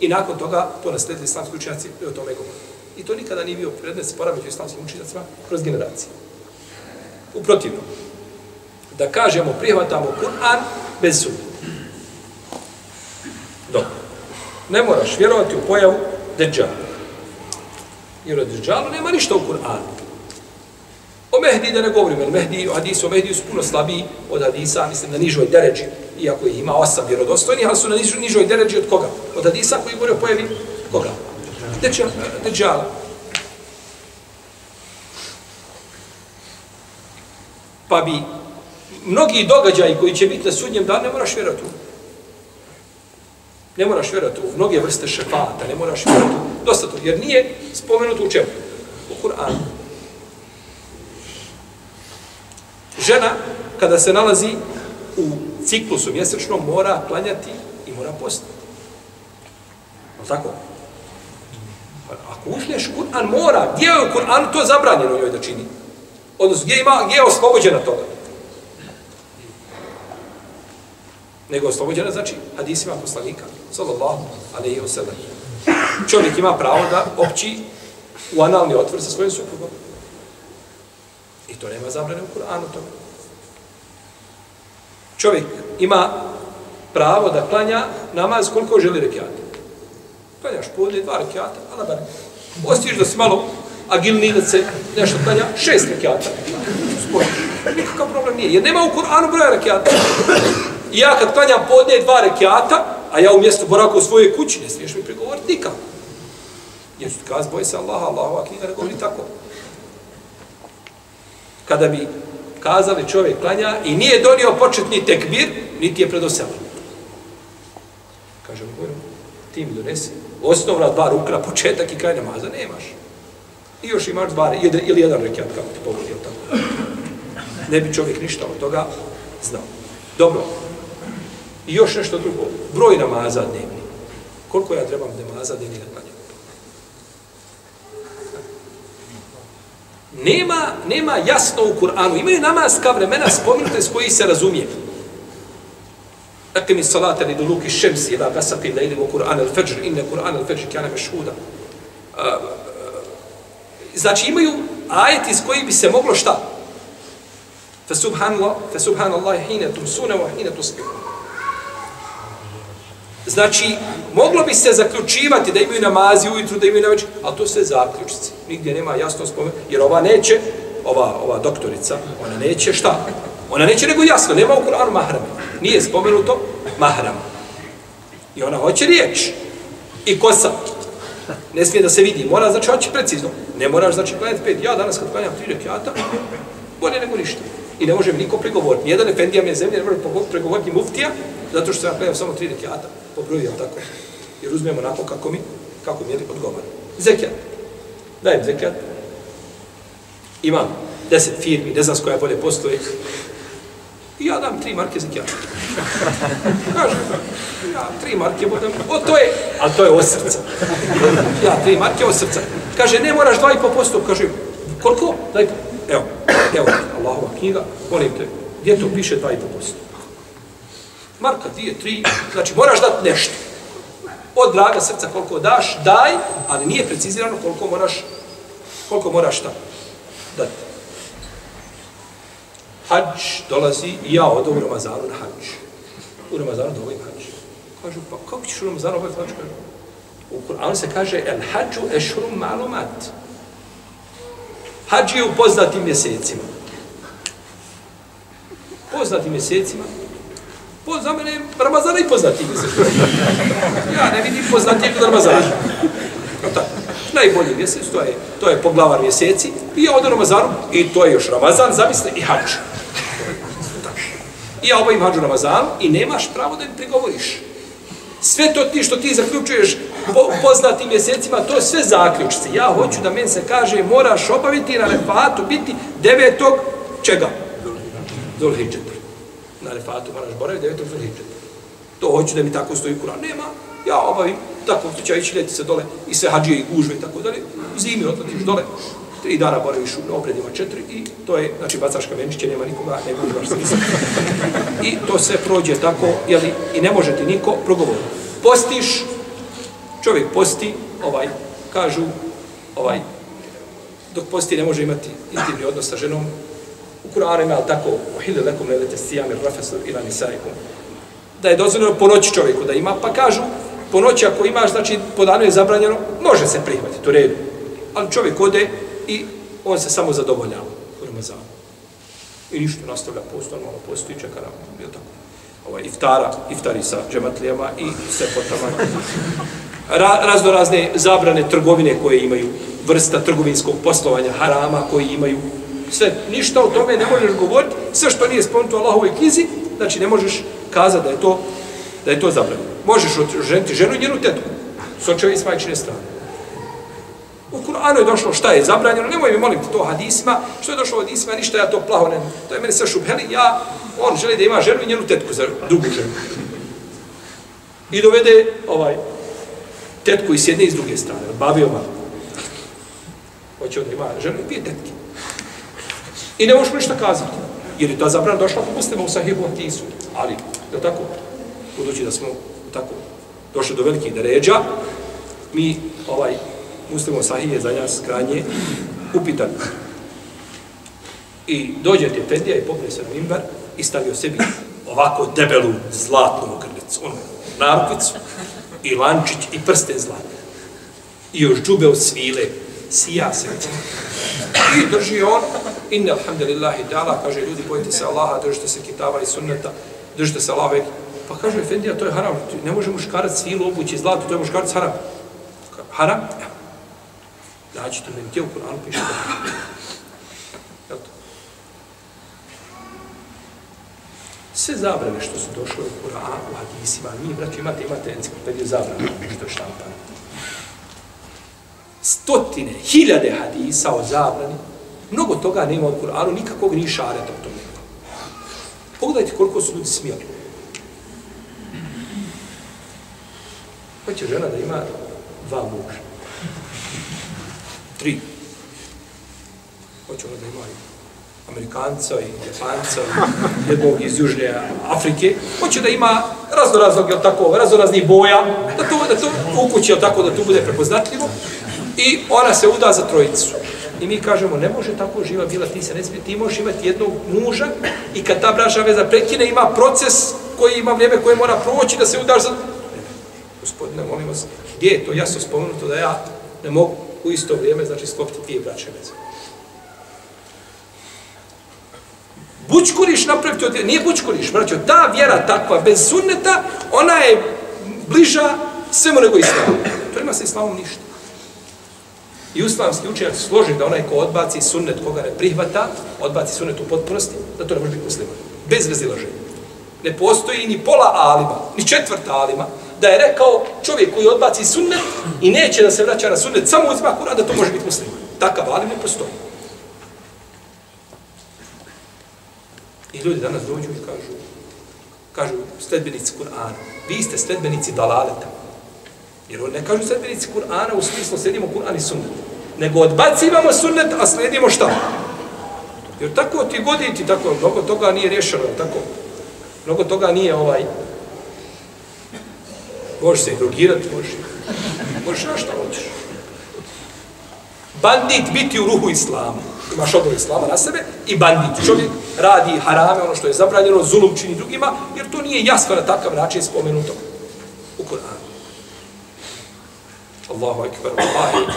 i nakon toga to nasledili islamski učenjaci i o tome govori. I to nikada nije bio predmet spora među islamskim učenjacima kroz generacije. U protivno. da kažemo prihvatamo Kur'an bez sunneta. Dobro. Ne moraš vjerovati u pojavu Dejjala. Jer od Dejjalu nema ništa u Kur'anu. O Mehdi da ne govorim, jer Mehdi, hadisi o Mehdi su puno slabiji od hadisa, mislim na nižoj deređi, iako ih ima osam vjerodostojnih, ali su na nižoj, nižoj deređi od koga? Od hadisa koji govori o pojavi koga? Deđala. Pa bi mnogi događaji koji će biti na sudnjem danu, ne moraš vjerati u. Ne moraš vjerati u mnoge vrste šefata, ne moraš vjerati u. Dosta to, jer nije spomenuto u čemu? U Kur'anu. Žena, kada se nalazi u ciklusu mjesečnom, mora klanjati i mora postati. No tako? Pa ako uzmeš Kur'an, mora. Gdje je u Kur'anu to zabranjeno njoj da čini? Odnosno, gdje, ima, gdje je oslobođena toga? Nego oslobođena, znači, hadisima poslanika, sallallahu alaihi wa sallam. Čovjek ima pravo da opći u analni otvor sa svojim suprugom. I to nema zabrane u Kur'anu toga. Čovjek ima pravo da klanja namaz koliko želi rekiata. Klanjaš podne dva rekiata, ala bar. Ostiš da si malo agilni da se nešto klanja, šest rekiata. Spojiš. Nikakav problem nije. Jer nema u Kur'anu broja rekiata. I ja kad klanjam podne dva rekiata, a ja u mjestu boraka u svojoj kući, ne smiješ mi pregovoriti nikako. Jer ću ti kazi, boj se Allaha, Allahova knjiga ne govori tako kada bi kazali čovjek klanja i nije donio početni tekbir, niti je predoselo. Kaže mu, ti mi donesi. Osnovna dva rukna, početak i kraj namaza, nemaš. I još imaš dva, ili jedan rekiat, kako ti pogodi, tako. Ne bi čovjek ništa od toga znao. Dobro. I još nešto drugo. Broj namaza dnevni. Koliko ja trebam namaza dnevni da klanjam? Nema, nema jasno u Kur'anu. Imaju namaska vremena spominute s koji se razumije. Akimi salata li duluki šemsi ila gasaki lejli u Kur'an al-Fajr, inne Kur'an al-Fajr kjana mešhuda. Znači imaju ajeti iz koji bi se moglo šta? Fa subhanallah, fa subhanallah hine tumsune wa hine tusbihu. Znači, moglo bi se zaključivati da imaju namazi ujutru, da imaju na večer, ali to sve zaključice. Nigdje nema jasno spomen, jer ova neće, ova, ova doktorica, ona neće šta? Ona neće nego jasno, nema u Kur'anu mahrama. Nije spomenuto mahrama. I ona hoće riječ. I kosa. Ne smije da se vidi. Mora, znači, hoće precizno. Ne moraš, znači, klanjati pet. Ja danas kad klanjam tri rekiata, bolje nego ništa. I ne može mi niko pregovoriti. Nijedan efendija je zemlje ne može pregovoriti muftija, zato što sam klanjam samo tri rekiata. Po tako? Jer uzmemo onako kako mi, kako mi je odgovara. Zekijat. Dajem zekijat. Imam deset firmi, ne znam s koja bolje postoje. I ja dam tri marke zekijata. Kaže, ja tri marke budem, o to je, a to je od srca. Ja tri marke od srca. Kaže, ne moraš dva i po posto, kaže, koliko? Daj po, evo, evo, Allahova knjiga, molim te, gdje to piše dva i po posto? Marka, dvije, tri, znači moraš dati nešto. Od draga srca koliko daš, daj, ali nije precizirano koliko moraš, koliko moraš šta dati hađ dolazi i ja odem u Ramazanu na hađ. U Ramazanu dovolim hađ. Kažu, pa kako ćeš u Ramazanu obaviti hađ? Kažu, u Kur'anu se kaže, el hađu ešrum malumat. Hađ je u poznatim mjesecima. Poznatim mjesecima. Po, za mene Ramazana i poznati mjesec. Ja ne vidim poznatijeg od Ramazana. No tako. Najbolji mjesec, to je, to je poglavar mjeseci. I ja odem Ramazanu, i to je još Ramazan, zamisli, i hadž. I ja obavim hađu Ramazanu i nemaš pravo da im prigovoriš. Sve to ti što ti zaključuješ po poznatim mjesecima, to je sve zaključci. Ja hoću da meni se kaže, moraš obaviti na refatu, biti devetog, čega? Zulhidžeta. Na refatu moraš boraviti devetog Zulhidžeta. To hoću da mi tako stoji kuran. Nema, ja obavim, tako što će ići leti se dole i sve hađije i gužve i tako dalje. Zimi odletiš dole, tri dana boraviš u obredima četiri i to je, znači bacaš kamenčiće, nema nikoga, ne gužvaš smisla. I to sve prođe tako, jeli, i ne može ti niko progovoriti. Postiš, čovjek posti, ovaj, kažu, ovaj, dok posti ne može imati intimni odnos sa ženom, u Kur'anu ima tako, uhili lekom lelete sijamir rafesu ila nisaikum, da je dozvoljeno po noći čovjeku da ima, pa kažu, po noći ako imaš, znači po danu je zabranjeno, može se prihvatiti, u redu. Ali čovjek ode i on se samo zadovoljava u Ramazanu. I ništa nastavlja post, normalno post i čeka nam, je tako. Ovaj, iftara, iftari sa džematlijama i sve potama. Ra, razno razne zabrane trgovine koje imaju, vrsta trgovinskog poslovanja, harama koji imaju, sve, ništa o tome ne možeš govoriti, sve što nije spomenuto u Allahovoj knjizi, znači ne možeš kazati da je to da je to zabranjeno. Možeš ženiti ženu i njenu tetku, s očeve i majčine strane. U Kur'anu je došlo šta je zabranjeno, nemoj mi molim to hadisma, što je došlo od hadisma, ništa ja to plaho ne, to je meni sve šubheli, ja, on želi da ima ženu i njenu tetku za drugu ženu. I dovede ovaj tetku i s jedne i s druge strane, bavio vam. Hoće on da ima ženu i dvije tetke. I ne možeš ništa kazati, jer je ta zabrana došla po muslima u sahibu hadisu. Ali, da tako, budući da smo tako došli do velikih deređa, mi ovaj muslimo sahih je za nas krajnje upitan. I dođe ti Efendija i popne se na mimbar i stavio sebi ovako debelu zlatnu ogrlicu, ono, narukvicu i lančić i prste zlatne. I još džube od svile, sija se. I drži on, inne alhamdulillahi ta'ala, kaže ljudi, bojite se Allaha, držite se kitava i sunneta, držite se Allaha, pa kaže Efendija, to je haram, ne može muškarac svilu obući zlato, to je muškarac haram. Haram? Nađite mi gdje u Kur'anu piše da to. Sve zabrane što su došle u Kur'anu, u hadisima, mi, braći, imate, imate enciklopediju zabrane, što je štampano. Stotine, hiljade hadisa o zabrani, mnogo toga nema u Kur'anu, nikakvog ni šareta u tome. Pogledajte koliko su ljudi smijali. Hoće žena da ima dva muža tri. Hoće da imaju Amerikanca i Japanca, i jednog iz Južne Afrike, hoće da ima razno raznog, jel tako, razno raznih boja, da to, da to u kući, jel tako, da tu bude prepoznatljivo, i ona se uda za trojicu. I mi kažemo, ne može tako živa bila, ti se ne smije, ti možeš imati jednog muža i kad ta braša veza prekine, ima proces koji ima vrijeme koje mora proći da se udaš za... Gospodine, molim vas, gdje je to jasno spomenuto da ja ne mogu u isto vrijeme, znači, sklopiti dvije braće veze? Bučkuriš napraviti od... Nije bučkuriš, braćo, ta vjera takva, bez sunneta, ona je bliža svemu nego islamu. To ima sa islamom ništa. I uslamski učenjak složi da onaj ko odbaci sunnet koga ne prihvata, odbaci sunnet u potpunosti, da to ne može biti musliman. Bez razilaženja. Ne postoji ni pola alima, ni četvrta alima, da je rekao čovjek koji odbaci sunnet i neće da se vraća na sunnet, samo uzma kuran, da to može biti musliman. Takav alim ne postoji. I ljudi danas dođu i kažu, kažu sledbenici Kur'ana, vi ste sledbenici dalaleta. Jer on ne kažu sledbenici Kur'ana u smislu sledimo Kur'an i sunnet. Nego odbacivamo sunnet, a sledimo šta? Jer tako ti goditi, tako, mnogo toga nije rješeno, tako. Mnogo toga nije ovaj, Može se i drogirati, može. Možeš na šta hoćeš. Bandit biti u ruhu islama. Imaš odbor islama na sebe i bandit. Čovjek radi harame, ono što je zabranjeno, zulum čini drugima, jer to nije jasno na takav način spomenuto u Koranu. Allahu ekber, Allahi.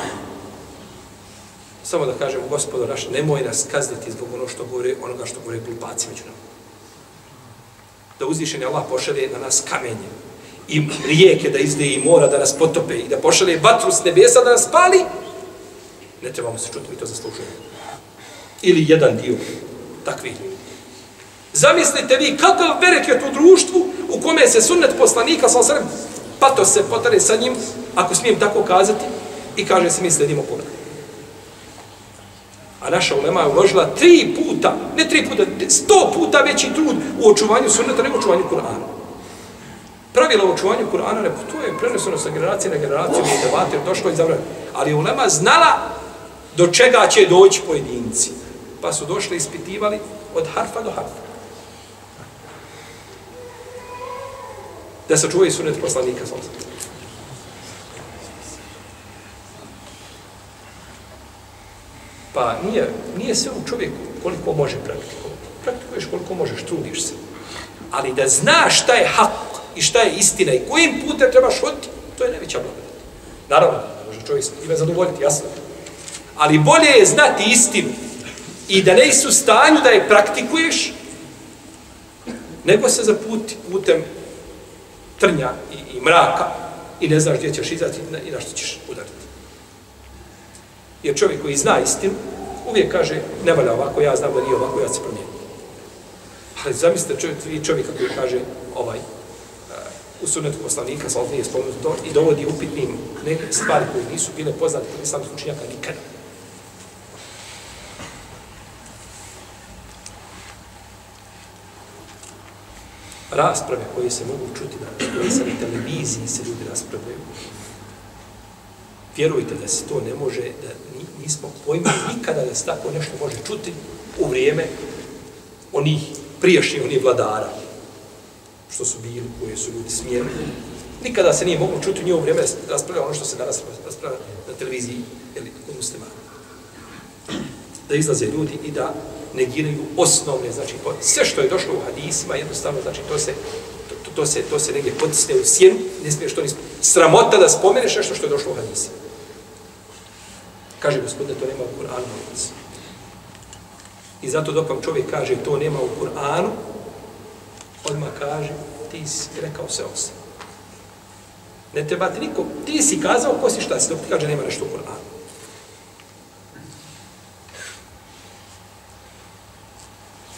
Samo da kažemo, gospodo naš, nemoj nas kazniti zbog ono što govore, onoga što govore glupaci među nama. Da uzvišen Allah pošalje na nas kamenje, i rijeke da izde i mora da nas potope i da pošalje vatru s nebesa da nas pali, ne trebamo se čuti, mi to zaslužujemo. Ili jedan dio takvih ljudi. Zamislite vi kakav berek je društvu u kome se sunnet poslanika, sa osrem, pato se potare sa njim, ako smijem tako kazati, i kaže se mi sledimo pogled. A naša ulema je uložila tri puta, ne tri puta, sto puta veći trud u očuvanju sunneta nego u očuvanju Kur'ana pravila o očuvanju Kur'ana to je preneseno sa generacije na generaciju i debate, jer došlo i zavrano. Ali ulema znala do čega će doći pojedinci. Pa su došli i ispitivali od harfa do harfa. Da se čuvaju sunet poslanika sa Pa nije, nije sve u čovjeku koliko može praktikovati. Praktikuješ koliko možeš, trudiš se. Ali da znaš šta je hak, i šta je istina i kojim putem trebaš hoditi, to je najveća blagodat. Naravno, može čovjek ime zadovoljiti, jasno. Ali bolje je znati istinu i da ne su stanju da je praktikuješ, nego se zaputi putem trnja i, i mraka i ne znaš gdje ćeš izaći i na što ćeš udariti. Jer čovjek koji zna istinu, uvijek kaže, ne valja ovako, ja znam da nije ovako, ja se promijenim. Ali zamislite čovjek, čovjeka koji kaže, ovaj, u sunetu poslanika, sa ovdje je spomenuto to, i dovodi upitnim neke stvari koje nisu bile poznate kod islamskih učenjaka nikada. Rasprave koje se mogu čuti na koje se na televiziji se ljudi raspravljaju, vjerujte da se to ne može, da nismo pojma nikada da se tako nešto može čuti u vrijeme onih priješnjih, onih vladara, što su bili, koje su ljudi smijeli. Nikada se nije moglo čuti u njihovo vrijeme raspravlja ono što se danas raspravlja na televiziji ili kod muslimana. Da izlaze ljudi i da negiraju osnovne, znači sve što je došlo u hadisima, jednostavno, znači to se, to, to, se, to se negdje potisne u sjenu, ne smiješ to ni sramota da spomeneš nešto što je došlo u hadisima. Kaže gospodine, to nema u Kur'anu. I zato dok vam čovjek kaže to nema u Kur'anu, odmah kaže, ti si rekao sve osim. Ne treba ti niko, ti si kazao ko si šta si, dok ti kaže nema nešto u Koranu.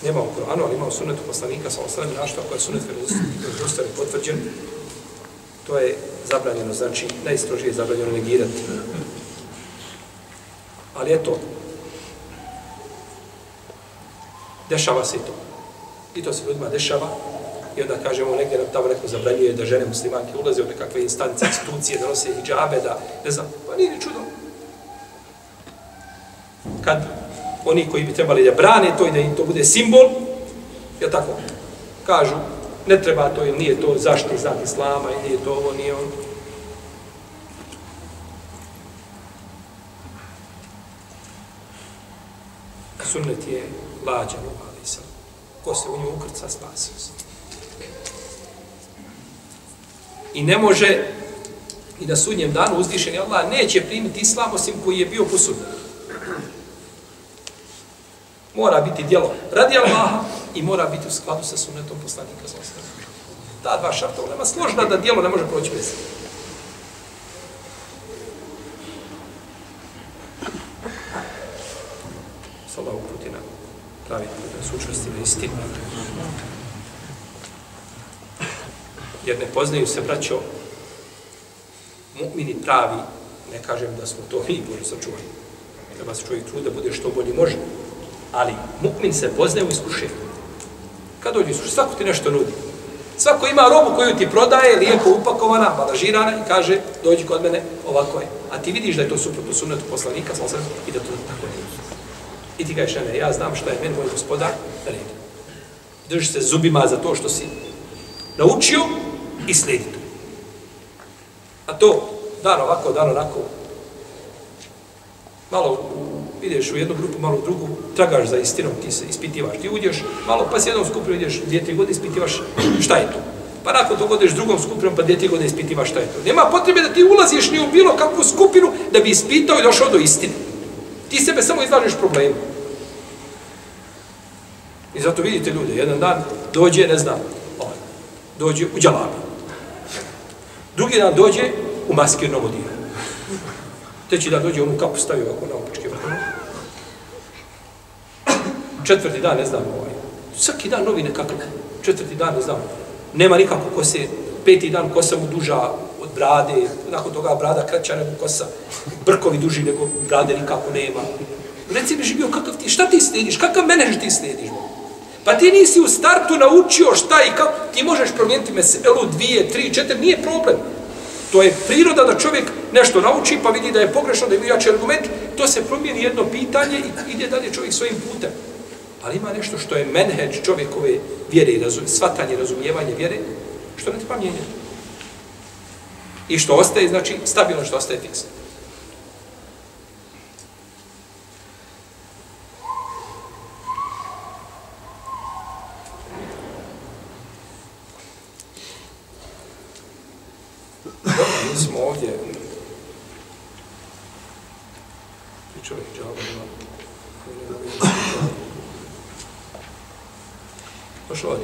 Nema u Koranu, ali ima u sunetu poslanika sa osnovim našta, koja je sunet vjerozostave potvrđen, to je zabranjeno, znači najstrožije zabranjeno negirati. Ali eto, dešava se i to. I to se ljudima dešava, I onda kažemo, negdje nam tamo neko zabranjuje da žene muslimanke ulaze u nekakve instance, institucije, da nose hijabe, da ne znam, pa nije ni čudo. Kad oni koji bi trebali da brane to i da im to bude simbol, je tako? Kažu, ne treba to ili nije to zaštitni znak Islama i nije to ovo, nije ono. Sunnet je lađan, ali sam. Ko se u nju ukrca, spasio se. I ne može i na sudnjem danu uzvišeni Allah neće primiti islam osim koji je bio posudan. Mora biti djelo radi Allaha i mora biti u skladu sa sunnetom poslanika za ostane. Ta dva šarta, ulema složna da djelo ne može proći bez. Sala uputi na pravi da su učvrsti na istinu. Jer ne poznaju se, braćo, mu'mini pravi, ne kažem da smo to mi, Bože sačuvani. Treba se čovjek trud da bude što bolji može. Ali mu'min se poznaje u iskušenju. Kad dođe iskušenje, svako ti nešto nudi. Svako ima robu koju ti prodaje, lijepo upakovana, balažirana i kaže, dođi kod mene, ovako je. A ti vidiš da je to suprotno sunnetu poslanika, sam sam, i da to tako ne I ti kažeš, ne, ja znam što je meni moj gospodar, da ne Drži se zubima za to što si naučio i slijedi to. A to, dan ovako, dan onako, malo ideš u jednu grupu, malo u drugu, tragaš za istinom, ti se ispitivaš, ti uđeš, malo pa s jednom skupinom ideš dvije, tri godine, ispitivaš šta je to. Pa nakon toga odeš drugom skupinom, pa dvije, tri godine ispitivaš šta je to. Nema potrebe da ti ulaziš ni u bilo kakvu skupinu da bi ispitao i došao do istine. Ti sebe samo izlažeš problemu. I zato vidite ljude, jedan dan dođe, ne znam, ovaj, dođe u djalabi. Drugi dan dođe u maskirnom odijelu. Treći dan dođe, onu kapu stavio ovako na opučke. Četvrti dan, ne znam, ovaj. Svaki dan novi nekakav. Četvrti dan, ne znam, nema nikako kose. Peti dan kosa mu duža od brade, nakon toga brada kraća nego kosa. Brkovi duži nego brade nikako nema. Reci mi živio, kakav ti, šta ti slediš, kakav menež ti slediš? Pa ti nisi u startu naučio šta i kako, ti možeš promijeniti meselu, dvije, tri, četiri, nije problem. To je priroda da čovjek nešto nauči pa vidi da je pogrešno, da je jači argument, to se promijeni jedno pitanje i ide dalje čovjek svojim putem. Ali ima nešto što je menheđ čovjekove vjere i razum, svatanje, razumijevanje vjere, što ne treba mijenjati. I što ostaje, znači, stabilno što ostaje fiksno.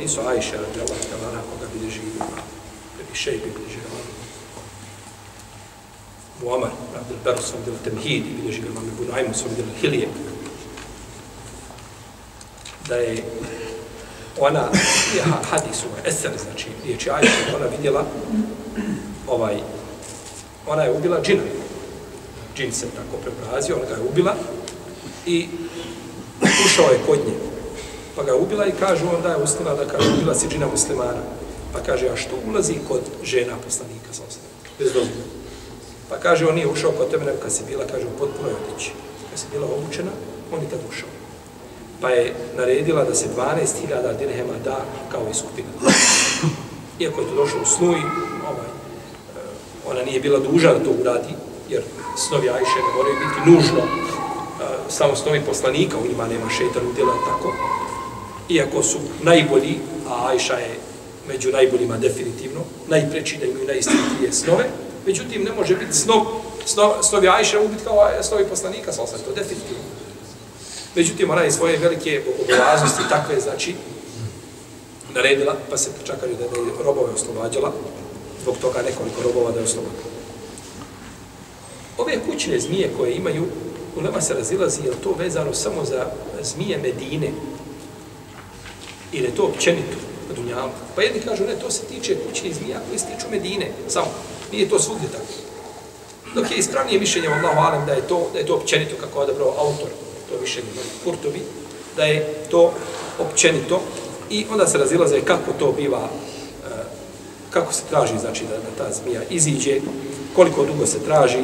hadisu Ajše, radi Allah, kada ona koga bilježi ima, bi šej bi bilježi ima. Muamar, Abdel Beru sam vidjeli Temhid, bilježi ga sam vidjeli Hilije. Da je ona, je hadis ovaj, eser, znači, riječi Ajše, ona vidjela ovaj, ona je ubila džina. Džin se tako prebrazio, ona ga je ubila i ušao je kod nje pa ga ubila i kažu onda je ustala da kaže ubila si džina muslimana. Pa kaže, a što ulazi kod žena poslanika sa ostavom? Bez dozvora. Pa kaže, on nije ušao kod tebe, kad si bila, kaže, u potpunoj odići. Kad se bila obučena, on je tad ušao. Pa je naredila da se 12.000 dirhema da kao iskupina. Iako je to došlo u snu i ovaj, eh, ona nije bila duža da to uradi, jer snovi Ajše ne moraju biti nužno eh, samo snovi poslanika, u njima nema šetan udjela, tako iako su najbolji, a Ajša je među najboljima definitivno, najpreći da imaju najistinitije snove, međutim ne može biti snov snovi Ajša ubiti kao snovi poslanika, sa osam, to definitivno. Međutim, ona je svoje velike obolaznosti takve, znači, naredila, pa se čakaju da je robove oslobađala, zbog toga nekoliko robova da je oslobađala. Ove kućne zmije koje imaju, u Lema se razilazi, je to vezano samo za zmije Medine, ili je to općenito na Dunjalu. Pa jedni kažu, ne, to se tiče kućnih zmija koji se tiču Medine, samo. Nije to svugdje tako. Dok je ispravnije mišljenje Allahu Alem da je to, da je to općenito, kako je odabrao autor, to mišljenje Kurtovi, da je to općenito i onda se razilaze kako to biva, e, kako se traži, znači, da, da ta zmija iziđe, koliko dugo se traži,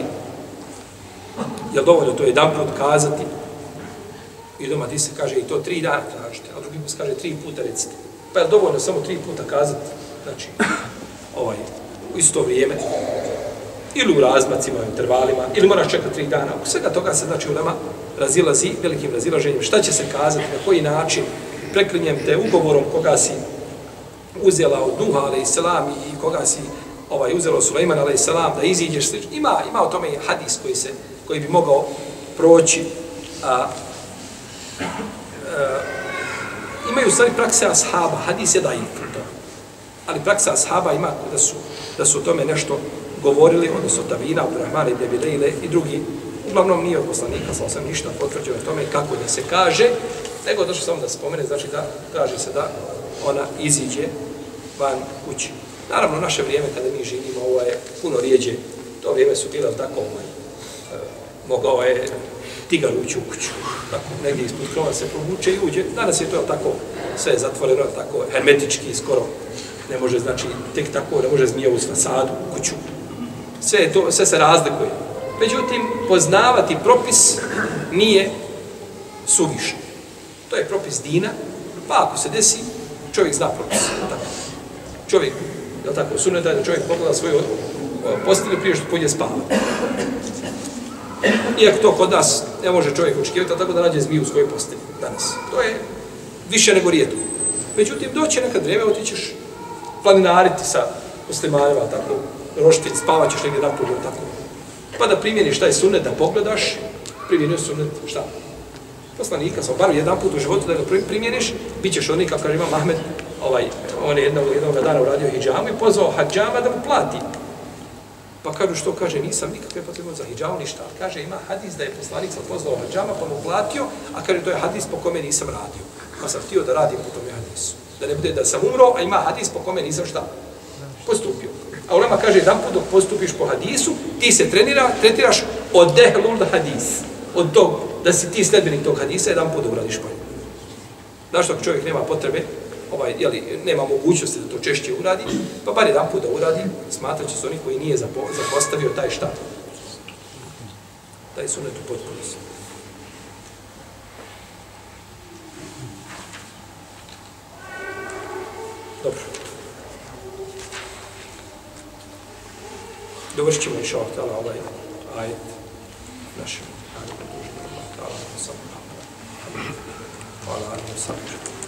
je dovoljno to jedan put kazati, I doma ti se kaže i to tri dana tražite, a drugi put kaže tri puta recite. Pa je dovoljno samo tri puta kazati, znači, ovaj, u isto vrijeme, ili u razmacima, u intervalima, ili moraš čekati tri dana. U svega toga se, znači, u nama razilazi velikim razilaženjem. Šta će se kazati, na koji način, preklinjem te ugovorom koga si uzela od Nuha, ali i selam, i koga si ovaj, uzela od Sulejman, ali i selam, da iziđeš slično. Ima, ima o tome i hadis koji, se, koji bi mogao proći. A, a, imaju stvari prakse ashaba, hadis je da to. Ali praksa ashaba ima da su, da su o tome nešto govorili, odnosno Tavina, Abdurrahman i Debilejle i drugi, uglavnom nije od poslanika, sa osam ništa potvrđeno tome kako da se kaže, nego došlo samo da spomene, znači da kaže se da ona iziđe van kući. Naravno, naše vrijeme kada mi živimo, ovo je puno rijeđe, to vrijeme su bile tako, ovaj, e, mogao je ovaj, tigar ući u kuću, tako, negdje ispod krova se probuče i uđe, danas je to tako, sve zatvoreno, tako, hermetički, skoro, ne može, znači, tek tako, ne može zmija uz fasadu, u kuću, sve, to, sve se razlikuje. Međutim, poznavati propis nije suvišno. To je propis dina, pa ako se desi, čovjek zna propis. Tako. Čovjek, je tako, sunet da čovjek pogleda svoju postelju prije što pođe spavati. Iako to kod nas ne može čovjek očekivati, tako da nađe zmiju u svojoj postelji danas. To je više nego rijetko. Međutim, doće nekad vrijeme, otićeš planinariti sa muslimanima, tako, roštilj, spavaćeš negdje napolju, tako. Pa da primjeniš taj sunnet, da pogledaš, primjenio sunnet, šta? Poslanika sam, bar jedan put u životu da ga primjeniš, bit ćeš onaj, kako kaže ima Mahmed, ovaj, on je jednog, jednog dana uradio hijjamu i pozvao hađama da mu plati. Pa kažu što kaže, nisam nikakve potrebno za hijjamu, ništa. Kaže, ima hadis da je poslanik sam pozvao hađama pa mu platio, a kaže, to je hadis po kome nisam radio. Pa sam htio da radim po tome hadisu. Da ne bude da sam umro, a ima hadis po kome nisam šta postupio. A ulema kaže, jedan put dok postupiš po hadisu, ti se trenira, tretiraš od dehlul hadis. Od tog, da si ti sledbenik tog hadisa, jedan put uradiš po njemu. Znaš, ako čovjek nema potrebe, ovaj, jeli, nema mogućnosti da to češće uradi, pa bar jedan put da uradi, smatrat će se oni koji nije zapo, zapostavio taj šta. Taj sunet u potpunosti. Dobro. Dovršit ćemo inša Allah ovaj ajet našem Hvala, hvala, hvala, hvala, hvala, hvala alim sam